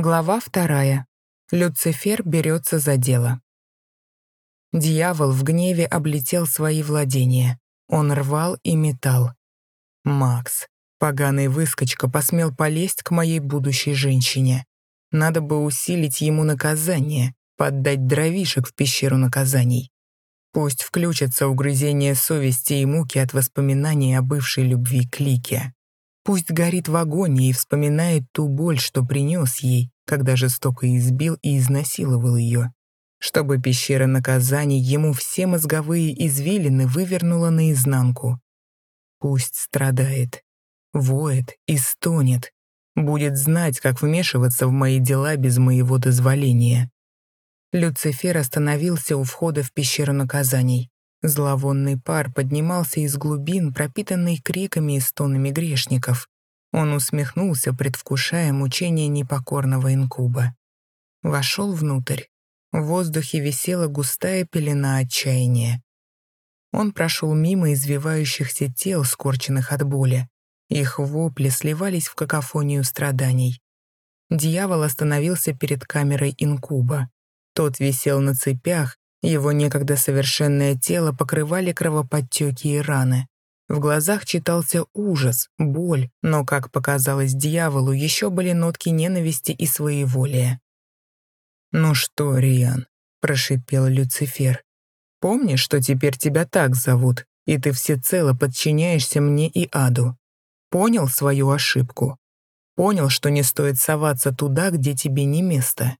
Глава вторая. Люцифер берется за дело. Дьявол в гневе облетел свои владения. Он рвал и метал. Макс, поганый выскочка, посмел полезть к моей будущей женщине. Надо бы усилить ему наказание, поддать дровишек в пещеру наказаний. Пусть включатся угрызения совести и муки от воспоминаний о бывшей любви к Лике. Пусть горит в агонии и вспоминает ту боль, что принес ей, когда жестоко избил и изнасиловал ее. Чтобы пещера наказаний ему все мозговые извилины вывернула наизнанку. Пусть страдает, воет и стонет, будет знать, как вмешиваться в мои дела без моего дозволения. Люцифер остановился у входа в пещеру наказаний. Зловонный пар поднимался из глубин, пропитанный криками и стонами грешников. Он усмехнулся, предвкушая мучение непокорного инкуба. Вошел внутрь. В воздухе висела густая пелена отчаяния. Он прошел мимо извивающихся тел, скорченных от боли. Их вопли сливались в какофонию страданий. Дьявол остановился перед камерой инкуба. Тот висел на цепях, его некогда совершенное тело покрывали кровоподтеки и раны. В глазах читался ужас, боль, но, как показалось дьяволу, еще были нотки ненависти и своеволия. «Ну что, Риан?» — прошипел Люцифер. «Помнишь, что теперь тебя так зовут, и ты всецело подчиняешься мне и аду? Понял свою ошибку? Понял, что не стоит соваться туда, где тебе не место?»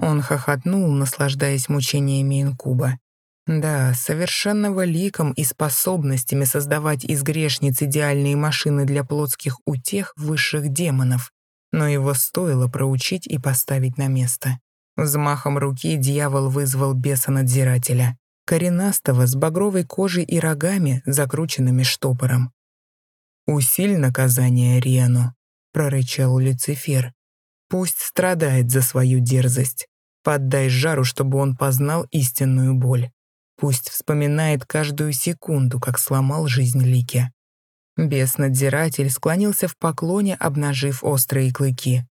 Он хохотнул, наслаждаясь мучениями инкуба. Да, совершенного ликом и способностями создавать из грешниц идеальные машины для плотских утех высших демонов, но его стоило проучить и поставить на место. Взмахом руки дьявол вызвал беса-надзирателя, коренастого с багровой кожей и рогами, закрученными штопором. «Усиль наказание Риану», — прорычал Люцифер. Пусть страдает за свою дерзость. Поддай жару, чтобы он познал истинную боль. Пусть вспоминает каждую секунду, как сломал жизнь Лики. Бес-надзиратель склонился в поклоне, обнажив острые клыки.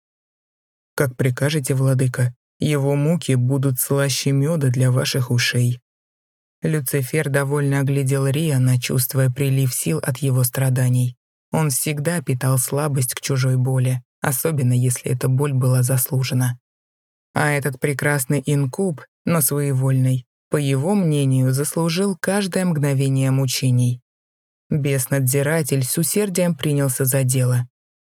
«Как прикажете, владыка, его муки будут слаще меда для ваших ушей». Люцифер довольно оглядел Риана, чувствуя прилив сил от его страданий. Он всегда питал слабость к чужой боли особенно если эта боль была заслужена. А этот прекрасный инкуб, но своевольный, по его мнению, заслужил каждое мгновение мучений. Бес-надзиратель с усердием принялся за дело.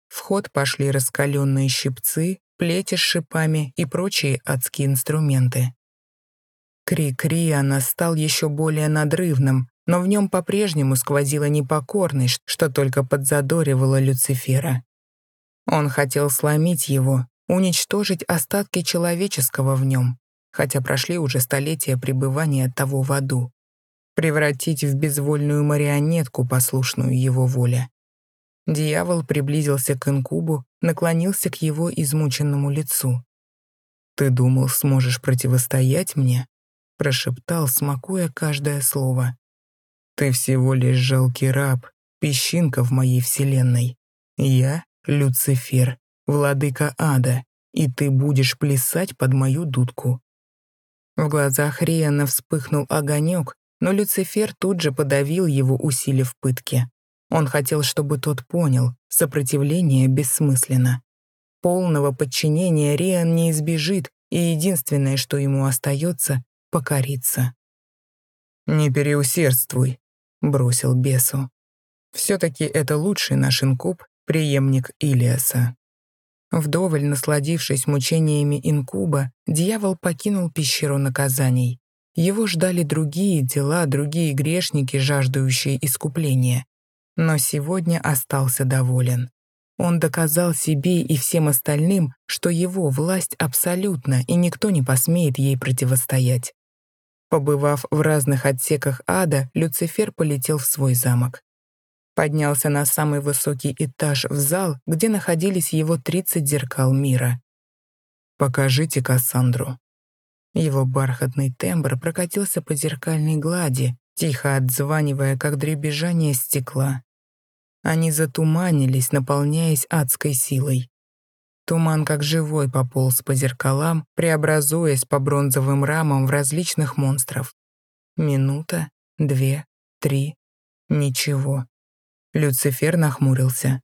В ход пошли раскаленные щипцы, плети с шипами и прочие адские инструменты. Крик Риана стал еще более надрывным, но в нем по-прежнему сквозила непокорность, что только подзадоривало Люцифера. Он хотел сломить его, уничтожить остатки человеческого в нем, хотя прошли уже столетия пребывания того в аду, превратить в безвольную марионетку, послушную его воле. Дьявол приблизился к инкубу, наклонился к его измученному лицу. «Ты думал, сможешь противостоять мне?» прошептал, смакуя каждое слово. «Ты всего лишь жалкий раб, песчинка в моей вселенной. Я Люцифер, владыка ада, и ты будешь плясать под мою дудку». В глазах Риана вспыхнул огонек, но Люцифер тут же подавил его, усилив пытки. Он хотел, чтобы тот понял, сопротивление бессмысленно. Полного подчинения Риан не избежит, и единственное, что ему остается, — покориться. «Не переусердствуй», — бросил бесу. «Все-таки это лучший наш инкуб, преемник Илиаса. Вдоволь насладившись мучениями инкуба, дьявол покинул пещеру наказаний. Его ждали другие дела, другие грешники, жаждущие искупления. Но сегодня остался доволен. Он доказал себе и всем остальным, что его власть абсолютна, и никто не посмеет ей противостоять. Побывав в разных отсеках ада, Люцифер полетел в свой замок поднялся на самый высокий этаж в зал, где находились его 30 зеркал мира. «Покажите Кассандру». Его бархатный тембр прокатился по зеркальной глади, тихо отзванивая, как дребезжание стекла. Они затуманились, наполняясь адской силой. Туман как живой пополз по зеркалам, преобразуясь по бронзовым рамам в различных монстров. Минута, две, три. Ничего. Люцифер нахмурился.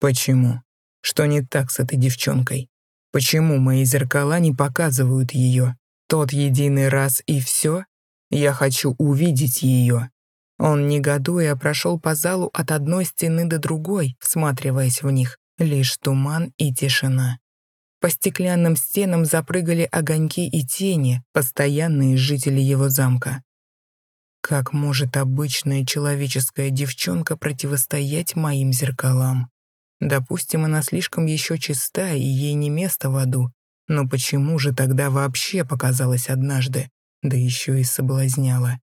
«Почему? Что не так с этой девчонкой? Почему мои зеркала не показывают ее? Тот единый раз и все? Я хочу увидеть ее». Он, негодуя, прошел по залу от одной стены до другой, всматриваясь в них. Лишь туман и тишина. По стеклянным стенам запрыгали огоньки и тени, постоянные жители его замка. Как может обычная человеческая девчонка противостоять моим зеркалам? Допустим, она слишком еще чиста, и ей не место в аду. Но почему же тогда вообще показалась однажды, да еще и соблазняла?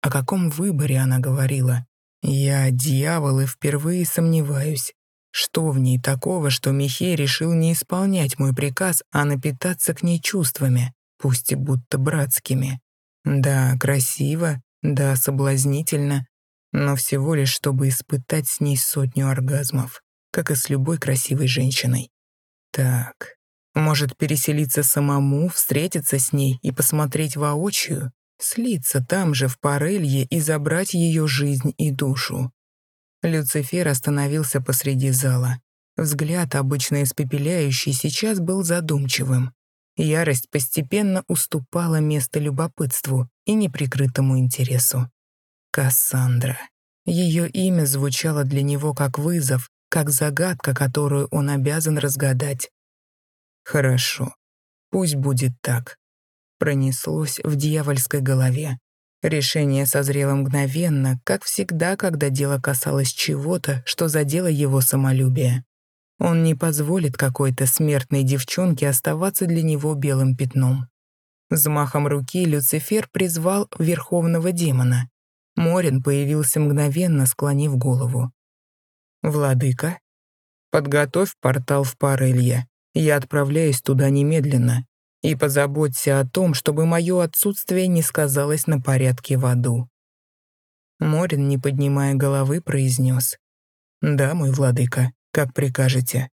О каком выборе она говорила? Я дьявол и впервые сомневаюсь. Что в ней такого, что Михей решил не исполнять мой приказ, а напитаться к ней чувствами, пусть и будто братскими? Да, красиво, да, соблазнительно, но всего лишь, чтобы испытать с ней сотню оргазмов, как и с любой красивой женщиной. Так, может переселиться самому, встретиться с ней и посмотреть воочию, слиться там же, в Парелье, и забрать ее жизнь и душу. Люцифер остановился посреди зала. Взгляд, обычно испепеляющий, сейчас был задумчивым. Ярость постепенно уступала место любопытству и неприкрытому интересу. Кассандра. Ее имя звучало для него как вызов, как загадка, которую он обязан разгадать. «Хорошо, пусть будет так», — пронеслось в дьявольской голове. Решение созрело мгновенно, как всегда, когда дело касалось чего-то, что задело его самолюбие. Он не позволит какой-то смертной девчонке оставаться для него белым пятном. Взмахом руки Люцифер призвал верховного демона. Морин появился мгновенно, склонив голову. «Владыка, подготовь портал в Парелье. Я отправляюсь туда немедленно и позаботься о том, чтобы мое отсутствие не сказалось на порядке в аду». Морин, не поднимая головы, произнес. «Да, мой владыка, как прикажете».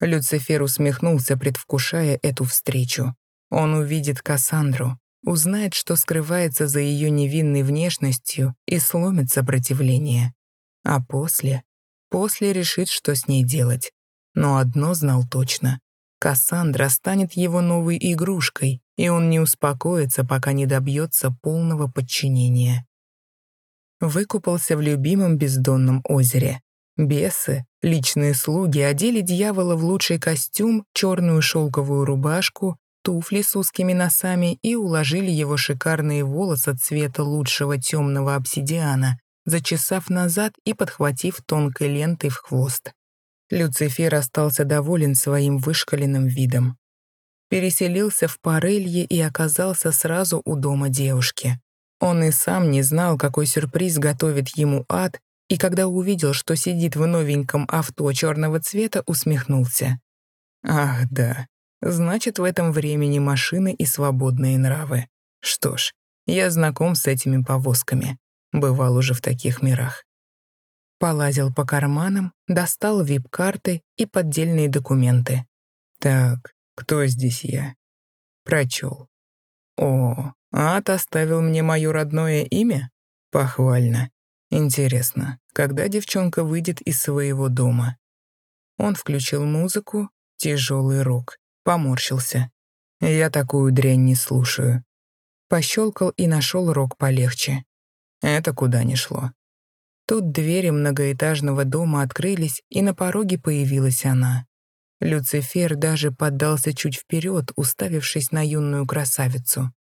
Люцифер усмехнулся, предвкушая эту встречу. Он увидит Кассандру, узнает, что скрывается за ее невинной внешностью и сломит сопротивление. А после? После решит, что с ней делать. Но одно знал точно. Кассандра станет его новой игрушкой, и он не успокоится, пока не добьется полного подчинения. Выкупался в любимом бездонном озере. Бесы, личные слуги, одели дьявола в лучший костюм, черную шелковую рубашку, туфли с узкими носами и уложили его шикарные волосы цвета лучшего темного обсидиана, зачесав назад и подхватив тонкой лентой в хвост. Люцифер остался доволен своим вышкаленным видом. Переселился в Парелье и оказался сразу у дома девушки. Он и сам не знал, какой сюрприз готовит ему ад, и когда увидел, что сидит в новеньком авто черного цвета, усмехнулся. «Ах, да, значит, в этом времени машины и свободные нравы. Что ж, я знаком с этими повозками. Бывал уже в таких мирах. Полазил по карманам, достал вип-карты и поддельные документы. Так, кто здесь я? Прочел. О, ад оставил мне мое родное имя? Похвально. Интересно, когда девчонка выйдет из своего дома? Он включил музыку, тяжелый рок, поморщился. Я такую дрянь не слушаю. Пощелкал и нашел рок полегче. Это куда ни шло. Тут двери многоэтажного дома открылись, и на пороге появилась она. Люцифер даже поддался чуть вперед, уставившись на юную красавицу.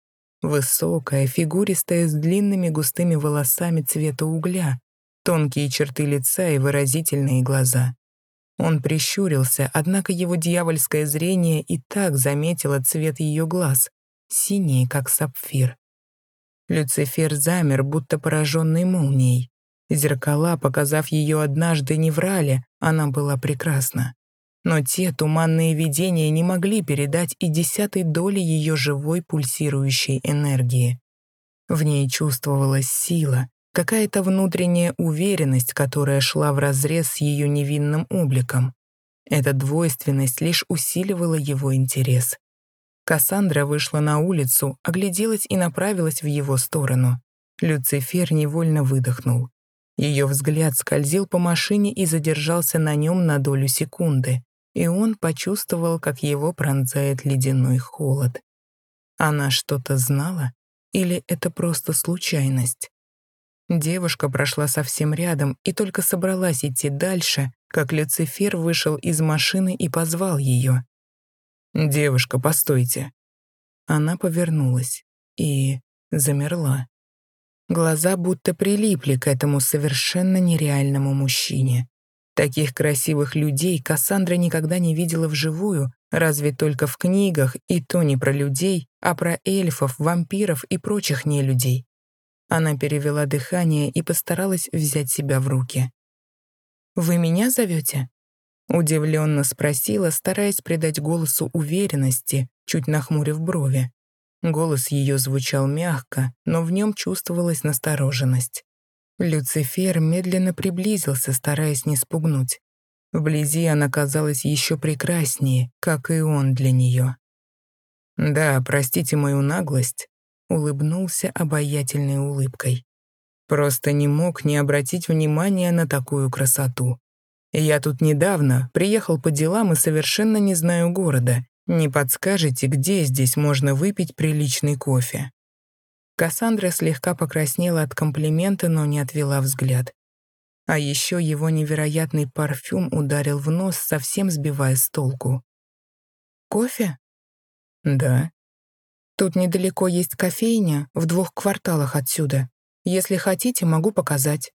Высокая, фигуристая, с длинными густыми волосами цвета угля, тонкие черты лица и выразительные глаза. Он прищурился, однако его дьявольское зрение и так заметило цвет ее глаз, синие, как сапфир. Люцифер замер, будто пораженный молнией. Зеркала, показав ее однажды, не врали, она была прекрасна. Но те туманные видения не могли передать и десятой доли ее живой пульсирующей энергии. В ней чувствовалась сила, какая-то внутренняя уверенность, которая шла вразрез с ее невинным обликом. Эта двойственность лишь усиливала его интерес. Кассандра вышла на улицу, огляделась и направилась в его сторону. Люцифер невольно выдохнул. Ее взгляд скользил по машине и задержался на нем на долю секунды, и он почувствовал, как его пронзает ледяной холод. Она что-то знала? Или это просто случайность? Девушка прошла совсем рядом и только собралась идти дальше, как Люцифер вышел из машины и позвал ее. «Девушка, постойте». Она повернулась и замерла. Глаза будто прилипли к этому совершенно нереальному мужчине. Таких красивых людей Кассандра никогда не видела вживую, разве только в книгах, и то не про людей, а про эльфов, вампиров и прочих нелюдей. Она перевела дыхание и постаралась взять себя в руки. «Вы меня зовете?» Удивленно спросила, стараясь придать голосу уверенности, чуть нахмурив брови. Голос ее звучал мягко, но в нем чувствовалась настороженность. Люцифер медленно приблизился, стараясь не спугнуть. Вблизи она казалась еще прекраснее, как и он для нее. «Да, простите мою наглость, улыбнулся обаятельной улыбкой. Просто не мог не обратить внимания на такую красоту. Я тут недавно приехал по делам и совершенно не знаю города. Не подскажете, где здесь можно выпить приличный кофе?» Кассандра слегка покраснела от комплимента, но не отвела взгляд. А еще его невероятный парфюм ударил в нос, совсем сбивая с толку. «Кофе?» «Да», Тут недалеко есть кофейня, в двух кварталах отсюда. Если хотите, могу показать».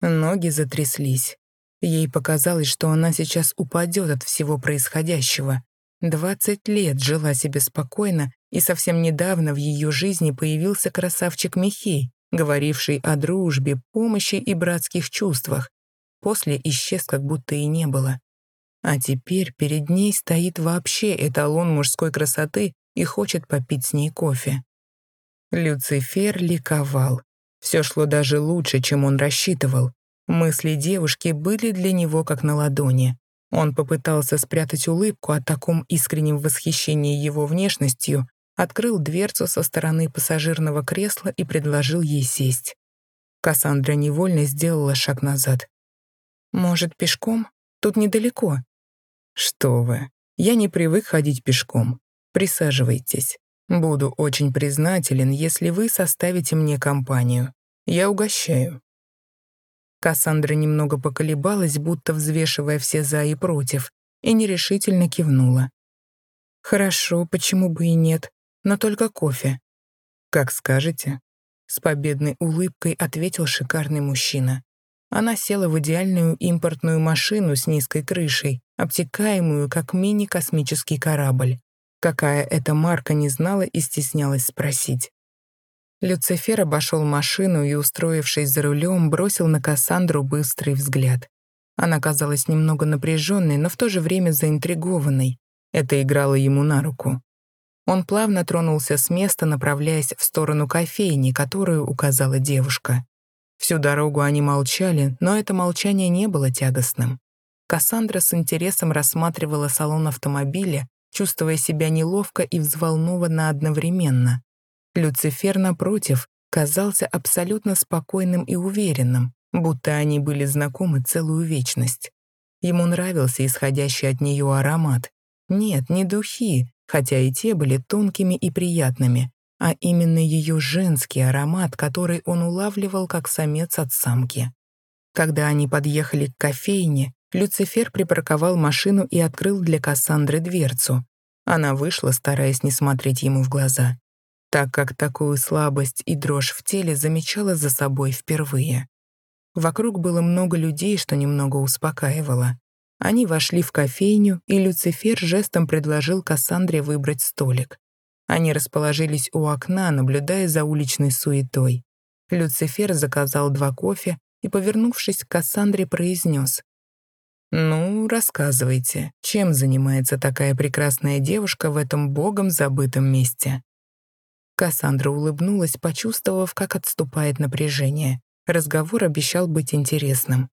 Ноги затряслись. Ей показалось, что она сейчас упадет от всего происходящего. Двадцать лет жила себе спокойно, и совсем недавно в ее жизни появился красавчик Михей, говоривший о дружбе, помощи и братских чувствах. После исчез, как будто и не было. А теперь перед ней стоит вообще эталон мужской красоты, и хочет попить с ней кофе. Люцифер ликовал. Все шло даже лучше, чем он рассчитывал. Мысли девушки были для него как на ладони. Он попытался спрятать улыбку о таком искреннем восхищении его внешностью, открыл дверцу со стороны пассажирного кресла и предложил ей сесть. Кассандра невольно сделала шаг назад. «Может, пешком? Тут недалеко». «Что вы, я не привык ходить пешком. Присаживайтесь. Буду очень признателен, если вы составите мне компанию. Я угощаю». Кассандра немного поколебалась, будто взвешивая все «за» и «против», и нерешительно кивнула. «Хорошо, почему бы и нет, но только кофе». «Как скажете», — с победной улыбкой ответил шикарный мужчина. Она села в идеальную импортную машину с низкой крышей, обтекаемую, как мини-космический корабль. Какая это марка не знала и стеснялась спросить. Люцифер обошел машину и, устроившись за рулем, бросил на Кассандру быстрый взгляд. Она казалась немного напряженной, но в то же время заинтригованной. Это играло ему на руку. Он плавно тронулся с места, направляясь в сторону кофейни, которую указала девушка. Всю дорогу они молчали, но это молчание не было тягостным. Кассандра с интересом рассматривала салон автомобиля, чувствуя себя неловко и взволнованно одновременно. Люцифер, напротив, казался абсолютно спокойным и уверенным, будто они были знакомы целую вечность. Ему нравился исходящий от нее аромат. Нет, не духи, хотя и те были тонкими и приятными, а именно ее женский аромат, который он улавливал как самец от самки. Когда они подъехали к кофейне, Люцифер припарковал машину и открыл для Кассандры дверцу. Она вышла, стараясь не смотреть ему в глаза, так как такую слабость и дрожь в теле замечала за собой впервые. Вокруг было много людей, что немного успокаивало. Они вошли в кофейню, и Люцифер жестом предложил Кассандре выбрать столик. Они расположились у окна, наблюдая за уличной суетой. Люцифер заказал два кофе и, повернувшись к Кассандре, произнес «Ну, рассказывайте, чем занимается такая прекрасная девушка в этом богом забытом месте?» Кассандра улыбнулась, почувствовав, как отступает напряжение. Разговор обещал быть интересным.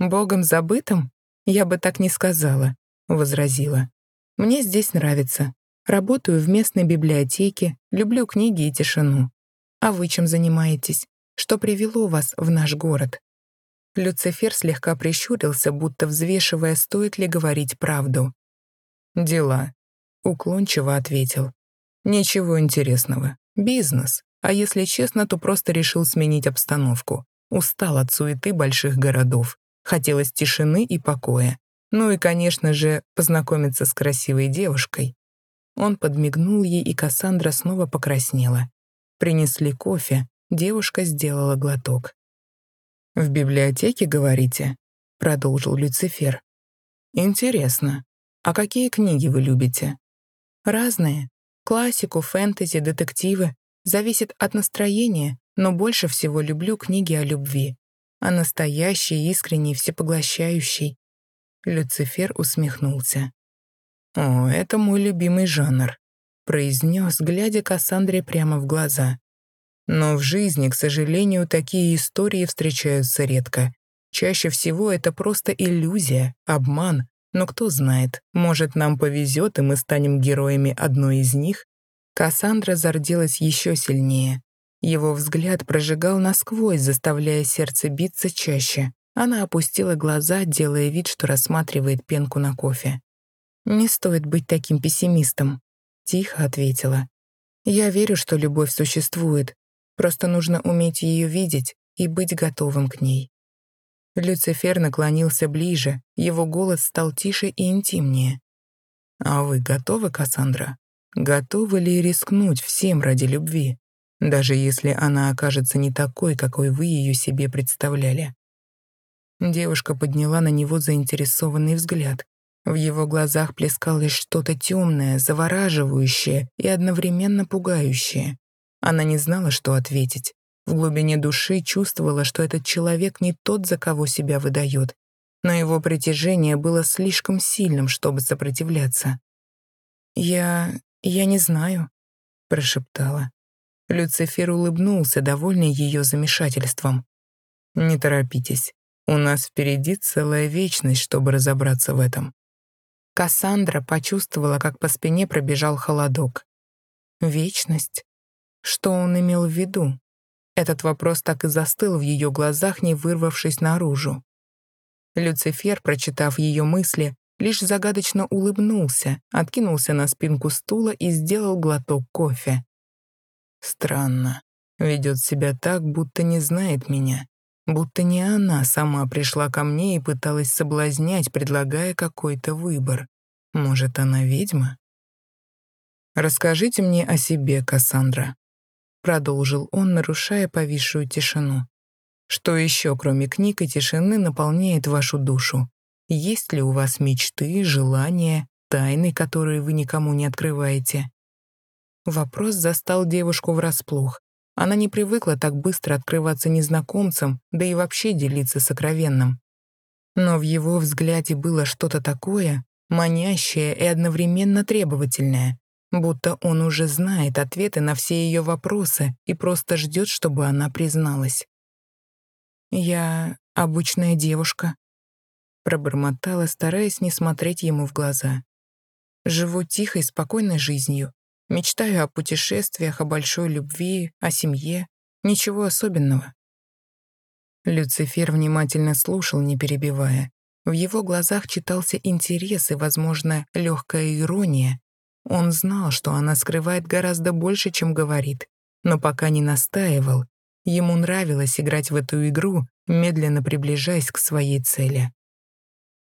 «Богом забытым? «Я бы так не сказала», — возразила. «Мне здесь нравится. Работаю в местной библиотеке, люблю книги и тишину. А вы чем занимаетесь? Что привело вас в наш город?» Люцифер слегка прищурился, будто взвешивая, стоит ли говорить правду. «Дела», — уклончиво ответил. «Ничего интересного. Бизнес. А если честно, то просто решил сменить обстановку. Устал от суеты больших городов. Хотелось тишины и покоя. Ну и, конечно же, познакомиться с красивой девушкой. Он подмигнул ей, и Кассандра снова покраснела. Принесли кофе, девушка сделала глоток. «В библиотеке, говорите?» — продолжил Люцифер. «Интересно. А какие книги вы любите?» «Разные. Классику, фэнтези, детективы. Зависит от настроения, но больше всего люблю книги о любви. О настоящей, искренней, всепоглощающей. Люцифер усмехнулся. «О, это мой любимый жанр», — произнес, глядя Кассандре прямо в глаза. «Но в жизни, к сожалению, такие истории встречаются редко. Чаще всего это просто иллюзия, обман, но кто знает, может, нам повезет, и мы станем героями одной из них Кассандра зарделась еще сильнее. Его взгляд прожигал насквозь, заставляя сердце биться чаще. Она опустила глаза, делая вид, что рассматривает пенку на кофе. «Не стоит быть таким пессимистом», — тихо ответила. «Я верю, что любовь существует. Просто нужно уметь ее видеть и быть готовым к ней». Люцифер наклонился ближе, его голос стал тише и интимнее. «А вы готовы, Кассандра?» Готовы ли рискнуть всем ради любви, даже если она окажется не такой, какой вы ее себе представляли? Девушка подняла на него заинтересованный взгляд. В его глазах плескалось что-то темное, завораживающее и одновременно пугающее. Она не знала, что ответить. В глубине души чувствовала, что этот человек не тот, за кого себя выдает, но его притяжение было слишком сильным, чтобы сопротивляться. «Я... «Я не знаю», — прошептала. Люцифер улыбнулся, довольный ее замешательством. «Не торопитесь. У нас впереди целая вечность, чтобы разобраться в этом». Кассандра почувствовала, как по спине пробежал холодок. «Вечность? Что он имел в виду?» Этот вопрос так и застыл в ее глазах, не вырвавшись наружу. Люцифер, прочитав ее мысли, лишь загадочно улыбнулся, откинулся на спинку стула и сделал глоток кофе. Странно. Ведет себя так, будто не знает меня. Будто не она сама пришла ко мне и пыталась соблазнять, предлагая какой-то выбор. Может, она ведьма? «Расскажите мне о себе, Кассандра», — продолжил он, нарушая повисшую тишину. «Что еще, кроме книг и тишины, наполняет вашу душу? Есть ли у вас мечты, желания, тайны, которые вы никому не открываете? Вопрос застал девушку врасплох. Она не привыкла так быстро открываться незнакомцам, да и вообще делиться сокровенным. Но в его взгляде было что-то такое, манящее и одновременно требовательное, будто он уже знает ответы на все ее вопросы и просто ждет, чтобы она призналась. «Я обычная девушка», пробормотала, стараясь не смотреть ему в глаза. Живу тихой, спокойной жизнью. Мечтаю о путешествиях, о большой любви, о семье. Ничего особенного. Люцифер внимательно слушал, не перебивая. В его глазах читался интерес и, возможно, легкая ирония. Он знал, что она скрывает гораздо больше, чем говорит, но пока не настаивал. Ему нравилось играть в эту игру, медленно приближаясь к своей цели.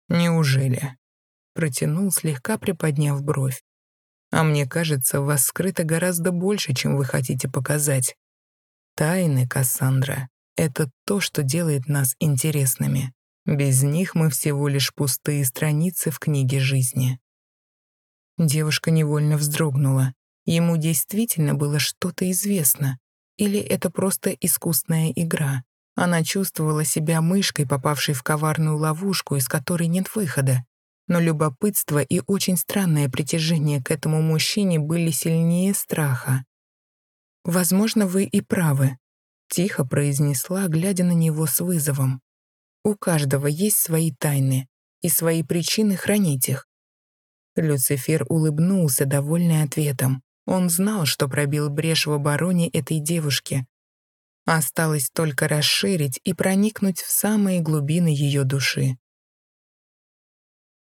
«Неужели?» — протянул, слегка приподняв бровь. «А мне кажется, в вас скрыто гораздо больше, чем вы хотите показать. Тайны, Кассандра, — это то, что делает нас интересными. Без них мы всего лишь пустые страницы в книге жизни». Девушка невольно вздрогнула. Ему действительно было что-то известно. Или это просто искусная игра? Она чувствовала себя мышкой, попавшей в коварную ловушку, из которой нет выхода. Но любопытство и очень странное притяжение к этому мужчине были сильнее страха. «Возможно, вы и правы», — тихо произнесла, глядя на него с вызовом. «У каждого есть свои тайны. и свои причины хранить их. Люцифер улыбнулся, довольный ответом. Он знал, что пробил брешь в обороне этой девушки. Осталось только расширить и проникнуть в самые глубины ее души.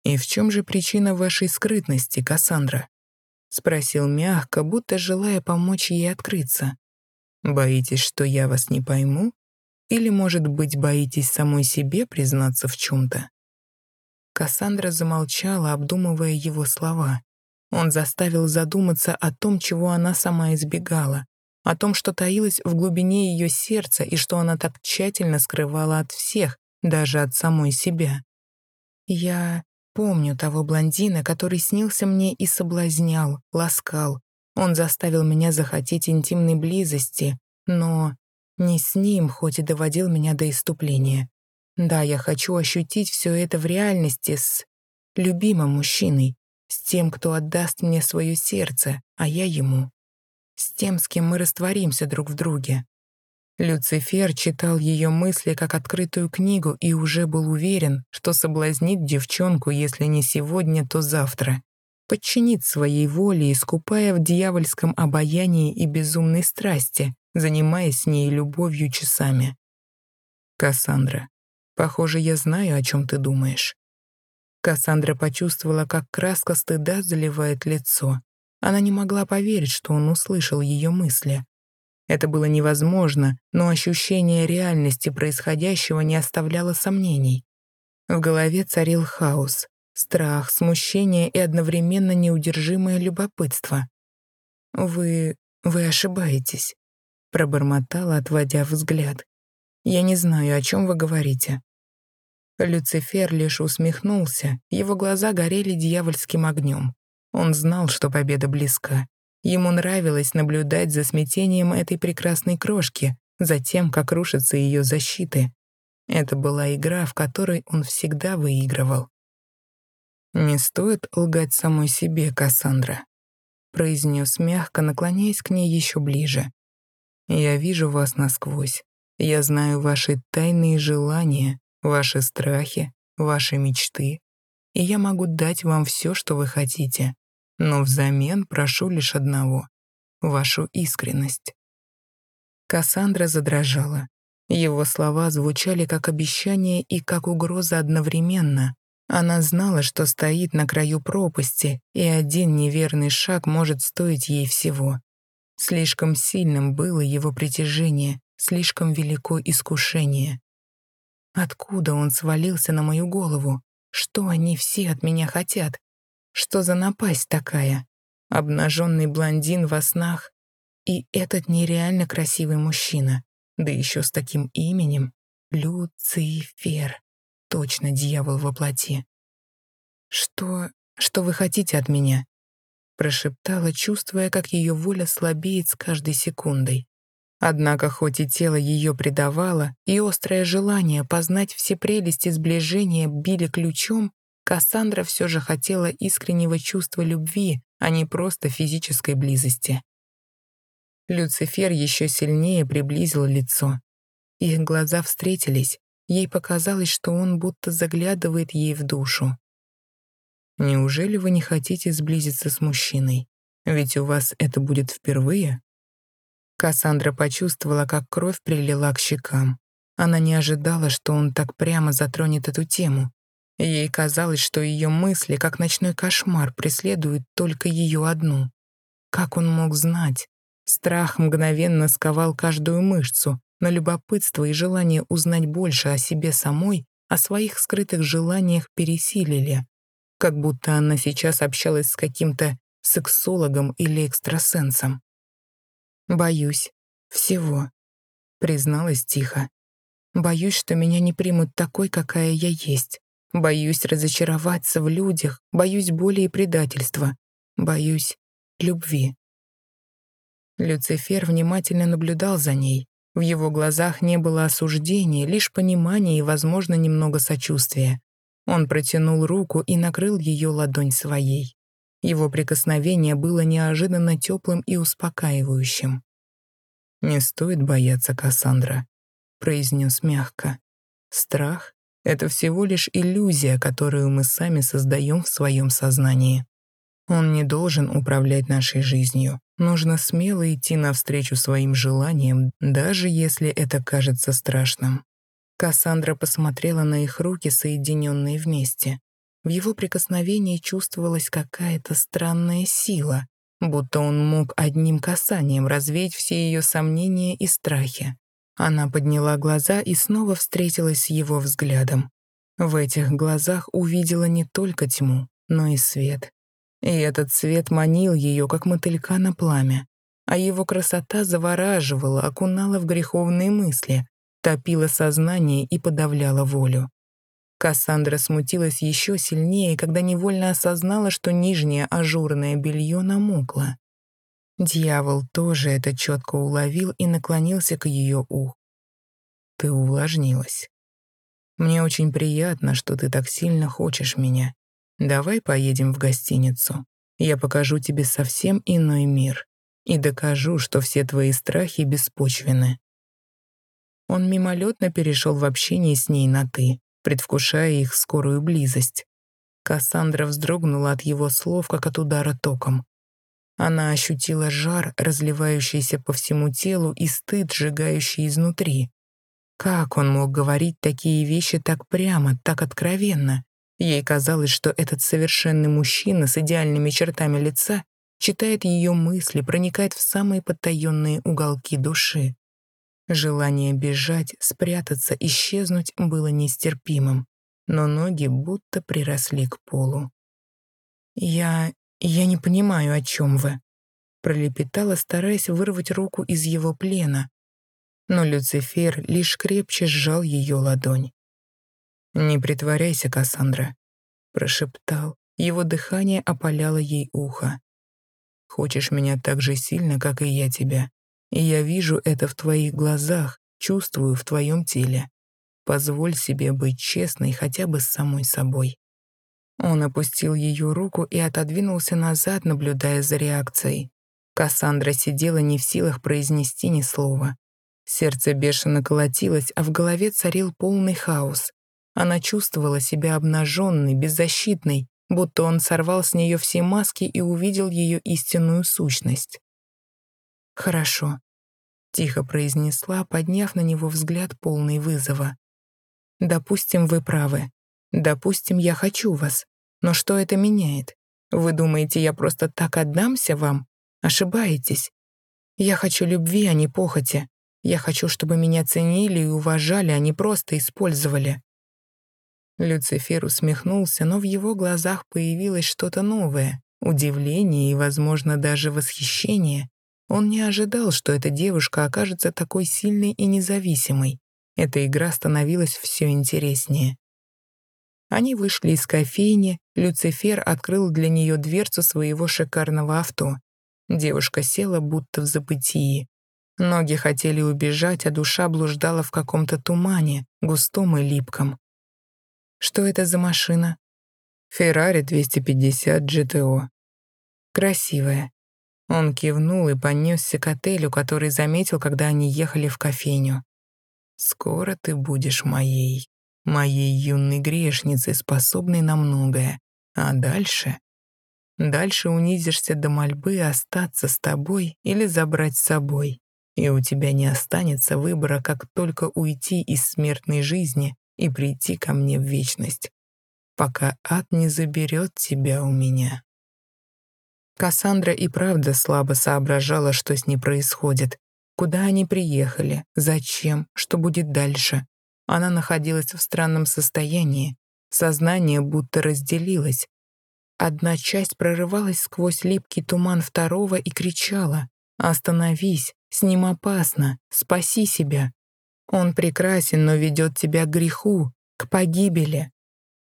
«И в чем же причина вашей скрытности, Кассандра?» — спросил мягко, будто желая помочь ей открыться. «Боитесь, что я вас не пойму? Или, может быть, боитесь самой себе признаться в чем-то?» Кассандра замолчала, обдумывая его слова. Он заставил задуматься о том, чего она сама избегала, о том, что таилось в глубине ее сердца и что она так тщательно скрывала от всех, даже от самой себя. «Я помню того блондина, который снился мне и соблазнял, ласкал. Он заставил меня захотеть интимной близости, но не с ним, хоть и доводил меня до иступления. Да, я хочу ощутить все это в реальности с любимым мужчиной, с тем, кто отдаст мне свое сердце, а я ему. С тем, с кем мы растворимся друг в друге. Люцифер читал ее мысли как открытую книгу и уже был уверен, что соблазнит девчонку, если не сегодня, то завтра. Подчинит своей воле, искупая в дьявольском обаянии и безумной страсти, занимаясь с ней любовью часами. Кассандра, Похоже, я знаю, о чем ты думаешь». Кассандра почувствовала, как краска стыда заливает лицо. Она не могла поверить, что он услышал ее мысли. Это было невозможно, но ощущение реальности происходящего не оставляло сомнений. В голове царил хаос, страх, смущение и одновременно неудержимое любопытство. «Вы... вы ошибаетесь», — пробормотала, отводя взгляд. «Я не знаю, о чем вы говорите». Люцифер лишь усмехнулся, его глаза горели дьявольским огнем. Он знал, что победа близка. Ему нравилось наблюдать за смятением этой прекрасной крошки, за тем, как рушатся ее защиты. Это была игра, в которой он всегда выигрывал. «Не стоит лгать самой себе, Кассандра», — произнес мягко, наклоняясь к ней еще ближе. «Я вижу вас насквозь. Я знаю ваши тайные желания, ваши страхи, ваши мечты, и я могу дать вам все, что вы хотите, но взамен прошу лишь одного — вашу искренность». Кассандра задрожала. Его слова звучали как обещание и как угроза одновременно. Она знала, что стоит на краю пропасти, и один неверный шаг может стоить ей всего. Слишком сильным было его притяжение, слишком велико искушение. Откуда он свалился на мою голову? Что они все от меня хотят? Что за напасть такая? Обнаженный блондин во снах и этот нереально красивый мужчина, да еще с таким именем — Люцифер. Точно дьявол во плоти. «Что... что вы хотите от меня?» прошептала, чувствуя, как ее воля слабеет с каждой секундой. Однако хоть и тело ее предавало, и острое желание познать все прелести сближения били ключом, Кассандра все же хотела искреннего чувства любви, а не просто физической близости. Люцифер еще сильнее приблизил лицо. Их глаза встретились, ей показалось, что он будто заглядывает ей в душу. «Неужели вы не хотите сблизиться с мужчиной? Ведь у вас это будет впервые?» Кассандра почувствовала, как кровь прилила к щекам. Она не ожидала, что он так прямо затронет эту тему. Ей казалось, что ее мысли, как ночной кошмар, преследуют только ее одну. Как он мог знать? Страх мгновенно сковал каждую мышцу, но любопытство и желание узнать больше о себе самой, о своих скрытых желаниях пересилили. Как будто она сейчас общалась с каким-то сексологом или экстрасенсом. «Боюсь. Всего», — призналась тихо. «Боюсь, что меня не примут такой, какая я есть. Боюсь разочароваться в людях, боюсь боли и предательства. Боюсь любви». Люцифер внимательно наблюдал за ней. В его глазах не было осуждения, лишь понимания и, возможно, немного сочувствия. Он протянул руку и накрыл ее ладонь своей. Его прикосновение было неожиданно теплым и успокаивающим. «Не стоит бояться, Кассандра», — произнес мягко. «Страх Это всего лишь иллюзия, которую мы сами создаем в своем сознании. Он не должен управлять нашей жизнью. Нужно смело идти навстречу своим желаниям, даже если это кажется страшным. Кассандра посмотрела на их руки, соединенные вместе. В его прикосновении чувствовалась какая-то странная сила, будто он мог одним касанием развеять все ее сомнения и страхи. Она подняла глаза и снова встретилась с его взглядом. В этих глазах увидела не только тьму, но и свет. И этот свет манил ее, как мотылька на пламя. А его красота завораживала, окунала в греховные мысли, топила сознание и подавляла волю. Кассандра смутилась еще сильнее, когда невольно осознала, что нижнее ажурное белье намокло. Дьявол тоже это четко уловил и наклонился к ее уху. «Ты увлажнилась. Мне очень приятно, что ты так сильно хочешь меня. Давай поедем в гостиницу. Я покажу тебе совсем иной мир и докажу, что все твои страхи беспочвены. Он мимолетно перешел в общение с ней на «ты», предвкушая их скорую близость. Кассандра вздрогнула от его слов, как от удара током. Она ощутила жар, разливающийся по всему телу, и стыд, сжигающий изнутри. Как он мог говорить такие вещи так прямо, так откровенно? Ей казалось, что этот совершенный мужчина с идеальными чертами лица читает ее мысли, проникает в самые потаенные уголки души. Желание бежать, спрятаться, исчезнуть было нестерпимым, но ноги будто приросли к полу. «Я... я не понимаю, о чем вы», — пролепетала, стараясь вырвать руку из его плена. Но Люцифер лишь крепче сжал ее ладонь. «Не притворяйся, Кассандра», — прошептал. Его дыхание опаляло ей ухо. «Хочешь меня так же сильно, как и я тебя. И я вижу это в твоих глазах, чувствую в твоем теле. Позволь себе быть честной хотя бы с самой собой». Он опустил ее руку и отодвинулся назад, наблюдая за реакцией. Кассандра сидела не в силах произнести ни слова. Сердце бешено колотилось, а в голове царил полный хаос. Она чувствовала себя обнаженной, беззащитной, будто он сорвал с нее все маски и увидел ее истинную сущность. «Хорошо», — тихо произнесла, подняв на него взгляд полный вызова. «Допустим, вы правы. Допустим, я хочу вас. Но что это меняет? Вы думаете, я просто так отдамся вам? Ошибаетесь. Я хочу любви, а не похоти. Я хочу, чтобы меня ценили и уважали, а не просто использовали. Люцифер усмехнулся, но в его глазах появилось что-то новое, удивление и, возможно, даже восхищение. Он не ожидал, что эта девушка окажется такой сильной и независимой. Эта игра становилась все интереснее. Они вышли из кофейни, Люцифер открыл для нее дверцу своего шикарного авто. Девушка села будто в забытии. Ноги хотели убежать, а душа блуждала в каком-то тумане, густом и липком. Что это за машина? Феррари 250 GTO. Красивая. Он кивнул и понесся к отелю, который заметил, когда они ехали в кофейню. «Скоро ты будешь моей, моей юной грешницей, способной на многое. А дальше? Дальше унизишься до мольбы остаться с тобой или забрать с собой. И у тебя не останется выбора, как только уйти из смертной жизни и прийти ко мне в вечность, пока ад не заберет тебя у меня. Кассандра и правда слабо соображала, что с ней происходит. Куда они приехали, зачем, что будет дальше. Она находилась в странном состоянии. Сознание будто разделилось. Одна часть прорывалась сквозь липкий туман второго и кричала «Остановись! С ним опасно! Спаси себя!» Он прекрасен, но ведет тебя к греху, к погибели.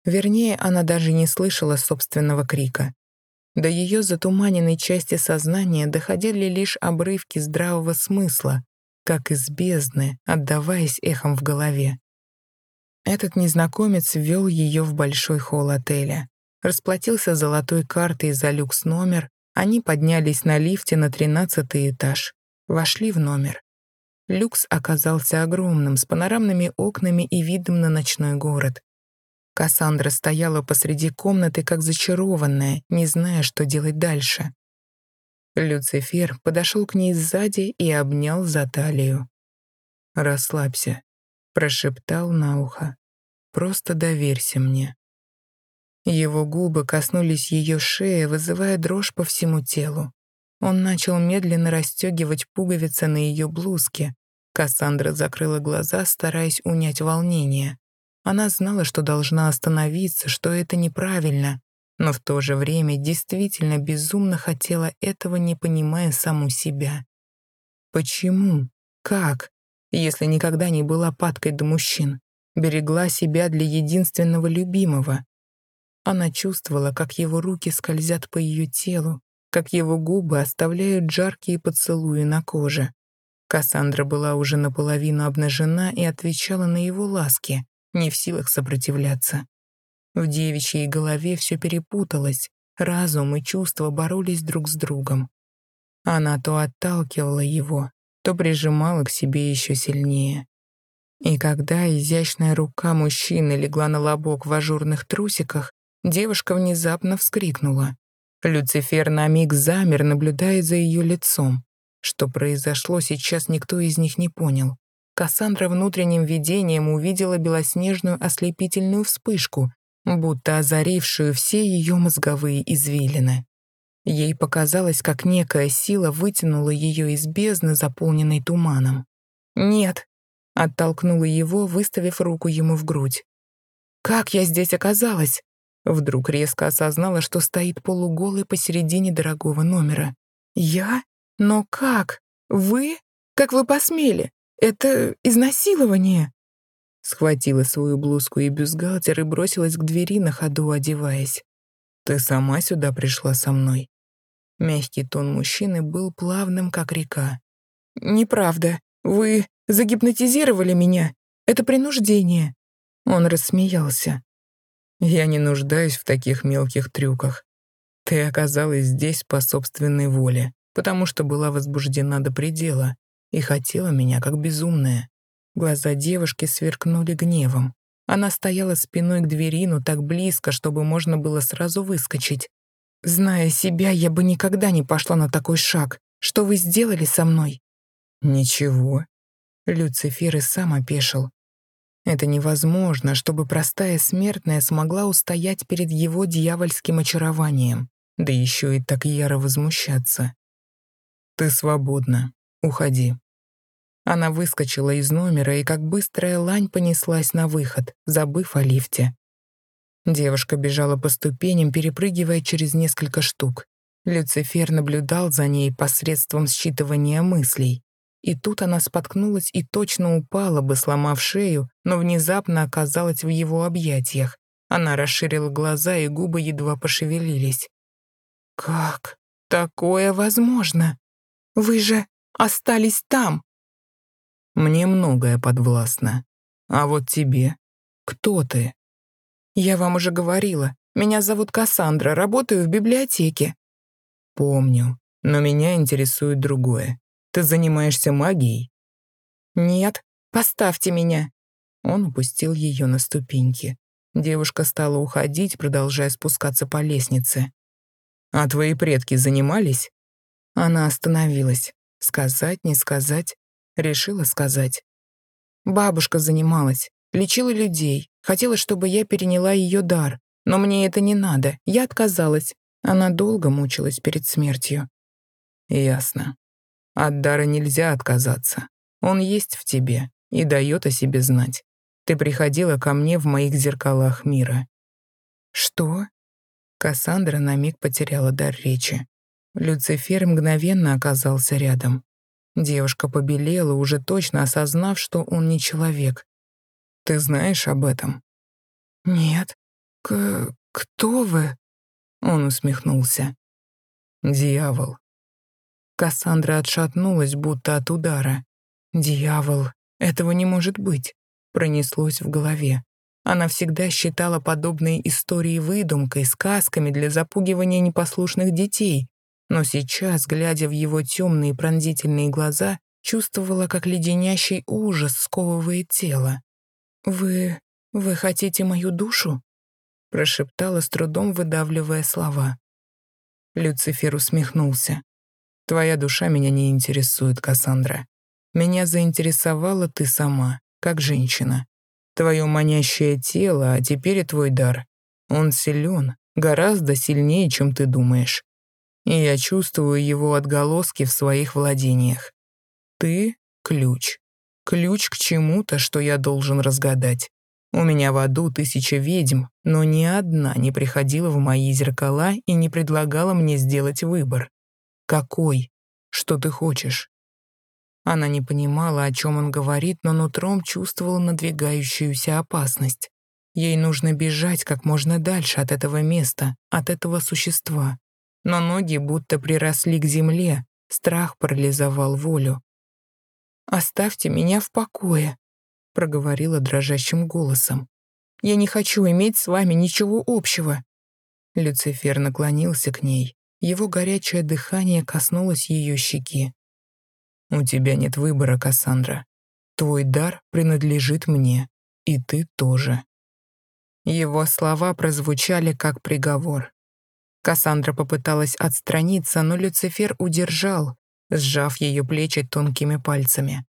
Вернее, она даже не слышала собственного крика. До ее затуманенной части сознания доходили лишь обрывки здравого смысла, как из бездны, отдаваясь эхом в голове. Этот незнакомец ввел ее в большой холл отеля. Расплатился золотой картой за люкс-номер, они поднялись на лифте на тринадцатый этаж, вошли в номер. Люкс оказался огромным, с панорамными окнами и видом на ночной город. Кассандра стояла посреди комнаты, как зачарованная, не зная, что делать дальше. Люцифер подошел к ней сзади и обнял за талию. «Расслабься», — прошептал на ухо. «Просто доверься мне». Его губы коснулись ее шеи, вызывая дрожь по всему телу. Он начал медленно расстегивать пуговицы на ее блузке. Кассандра закрыла глаза, стараясь унять волнение. Она знала, что должна остановиться, что это неправильно, но в то же время действительно безумно хотела этого, не понимая саму себя. Почему? Как? Если никогда не была падкой до мужчин, берегла себя для единственного любимого. Она чувствовала, как его руки скользят по ее телу, как его губы оставляют жаркие поцелуи на коже. Кассандра была уже наполовину обнажена и отвечала на его ласки, не в силах сопротивляться. В девичьей голове все перепуталось, разум и чувства боролись друг с другом. Она то отталкивала его, то прижимала к себе еще сильнее. И когда изящная рука мужчины легла на лобок в ажурных трусиках, девушка внезапно вскрикнула. Люцифер на миг замер, наблюдая за ее лицом. Что произошло, сейчас никто из них не понял. Кассандра внутренним видением увидела белоснежную ослепительную вспышку, будто озарившую все ее мозговые извилины. Ей показалось, как некая сила вытянула ее из бездны, заполненной туманом. «Нет», — оттолкнула его, выставив руку ему в грудь. «Как я здесь оказалась?» Вдруг резко осознала, что стоит полуголый посередине дорогого номера. «Я? Но как? Вы? Как вы посмели? Это изнасилование!» Схватила свою блузку и бюстгальтер и бросилась к двери на ходу, одеваясь. «Ты сама сюда пришла со мной?» Мягкий тон мужчины был плавным, как река. «Неправда. Вы загипнотизировали меня. Это принуждение». Он рассмеялся. Я не нуждаюсь в таких мелких трюках. Ты оказалась здесь по собственной воле, потому что была возбуждена до предела и хотела меня как безумная. Глаза девушки сверкнули гневом. Она стояла спиной к двери, но так близко, чтобы можно было сразу выскочить. «Зная себя, я бы никогда не пошла на такой шаг. Что вы сделали со мной?» «Ничего». Люцифер и сам опешил. Это невозможно, чтобы простая смертная смогла устоять перед его дьявольским очарованием, да еще и так яро возмущаться. «Ты свободна. Уходи». Она выскочила из номера и как быстрая лань понеслась на выход, забыв о лифте. Девушка бежала по ступеням, перепрыгивая через несколько штук. Люцифер наблюдал за ней посредством считывания мыслей. И тут она споткнулась и точно упала бы, сломав шею, но внезапно оказалась в его объятиях. Она расширила глаза, и губы едва пошевелились. «Как такое возможно? Вы же остались там!» «Мне многое подвластно. А вот тебе? Кто ты?» «Я вам уже говорила. Меня зовут Кассандра, работаю в библиотеке». «Помню, но меня интересует другое. Ты занимаешься магией?» «Нет, поставьте меня». Он упустил ее на ступеньки. Девушка стала уходить, продолжая спускаться по лестнице. «А твои предки занимались?» Она остановилась. Сказать, не сказать. Решила сказать. Бабушка занималась, лечила людей, хотела, чтобы я переняла ее дар. Но мне это не надо, я отказалась. Она долго мучилась перед смертью. Ясно. От дара нельзя отказаться. Он есть в тебе и дает о себе знать. Ты приходила ко мне в моих зеркалах мира». «Что?» Кассандра на миг потеряла дар речи. Люцифер мгновенно оказался рядом. Девушка побелела, уже точно осознав, что он не человек. «Ты знаешь об этом?» «Нет. К... кто вы?» Он усмехнулся. «Дьявол. Кассандра отшатнулась, будто от удара. «Дьявол, этого не может быть», — пронеслось в голове. Она всегда считала подобные истории выдумкой, сказками для запугивания непослушных детей, но сейчас, глядя в его темные пронзительные глаза, чувствовала, как леденящий ужас сковывает тело. «Вы... вы хотите мою душу?» прошептала с трудом, выдавливая слова. Люцифер усмехнулся. «Твоя душа меня не интересует, Кассандра. Меня заинтересовала ты сама, как женщина. Твое манящее тело, а теперь и твой дар. Он силен, гораздо сильнее, чем ты думаешь. И я чувствую его отголоски в своих владениях. Ты — ключ. Ключ к чему-то, что я должен разгадать. У меня в аду тысяча ведьм, но ни одна не приходила в мои зеркала и не предлагала мне сделать выбор. Какой? Что ты хочешь? Она не понимала, о чем он говорит, но нутром чувствовала надвигающуюся опасность. Ей нужно бежать как можно дальше от этого места, от этого существа. Но ноги будто приросли к земле, страх парализовал волю. «Оставьте меня в покое», — проговорила дрожащим голосом. «Я не хочу иметь с вами ничего общего». Люцифер наклонился к ней. Его горячее дыхание коснулось ее щеки. У тебя нет выбора, Кассандра. Твой дар принадлежит мне, и ты тоже». Его слова прозвучали как приговор. Кассандра попыталась отстраниться, но Люцифер удержал, сжав ее плечи тонкими пальцами.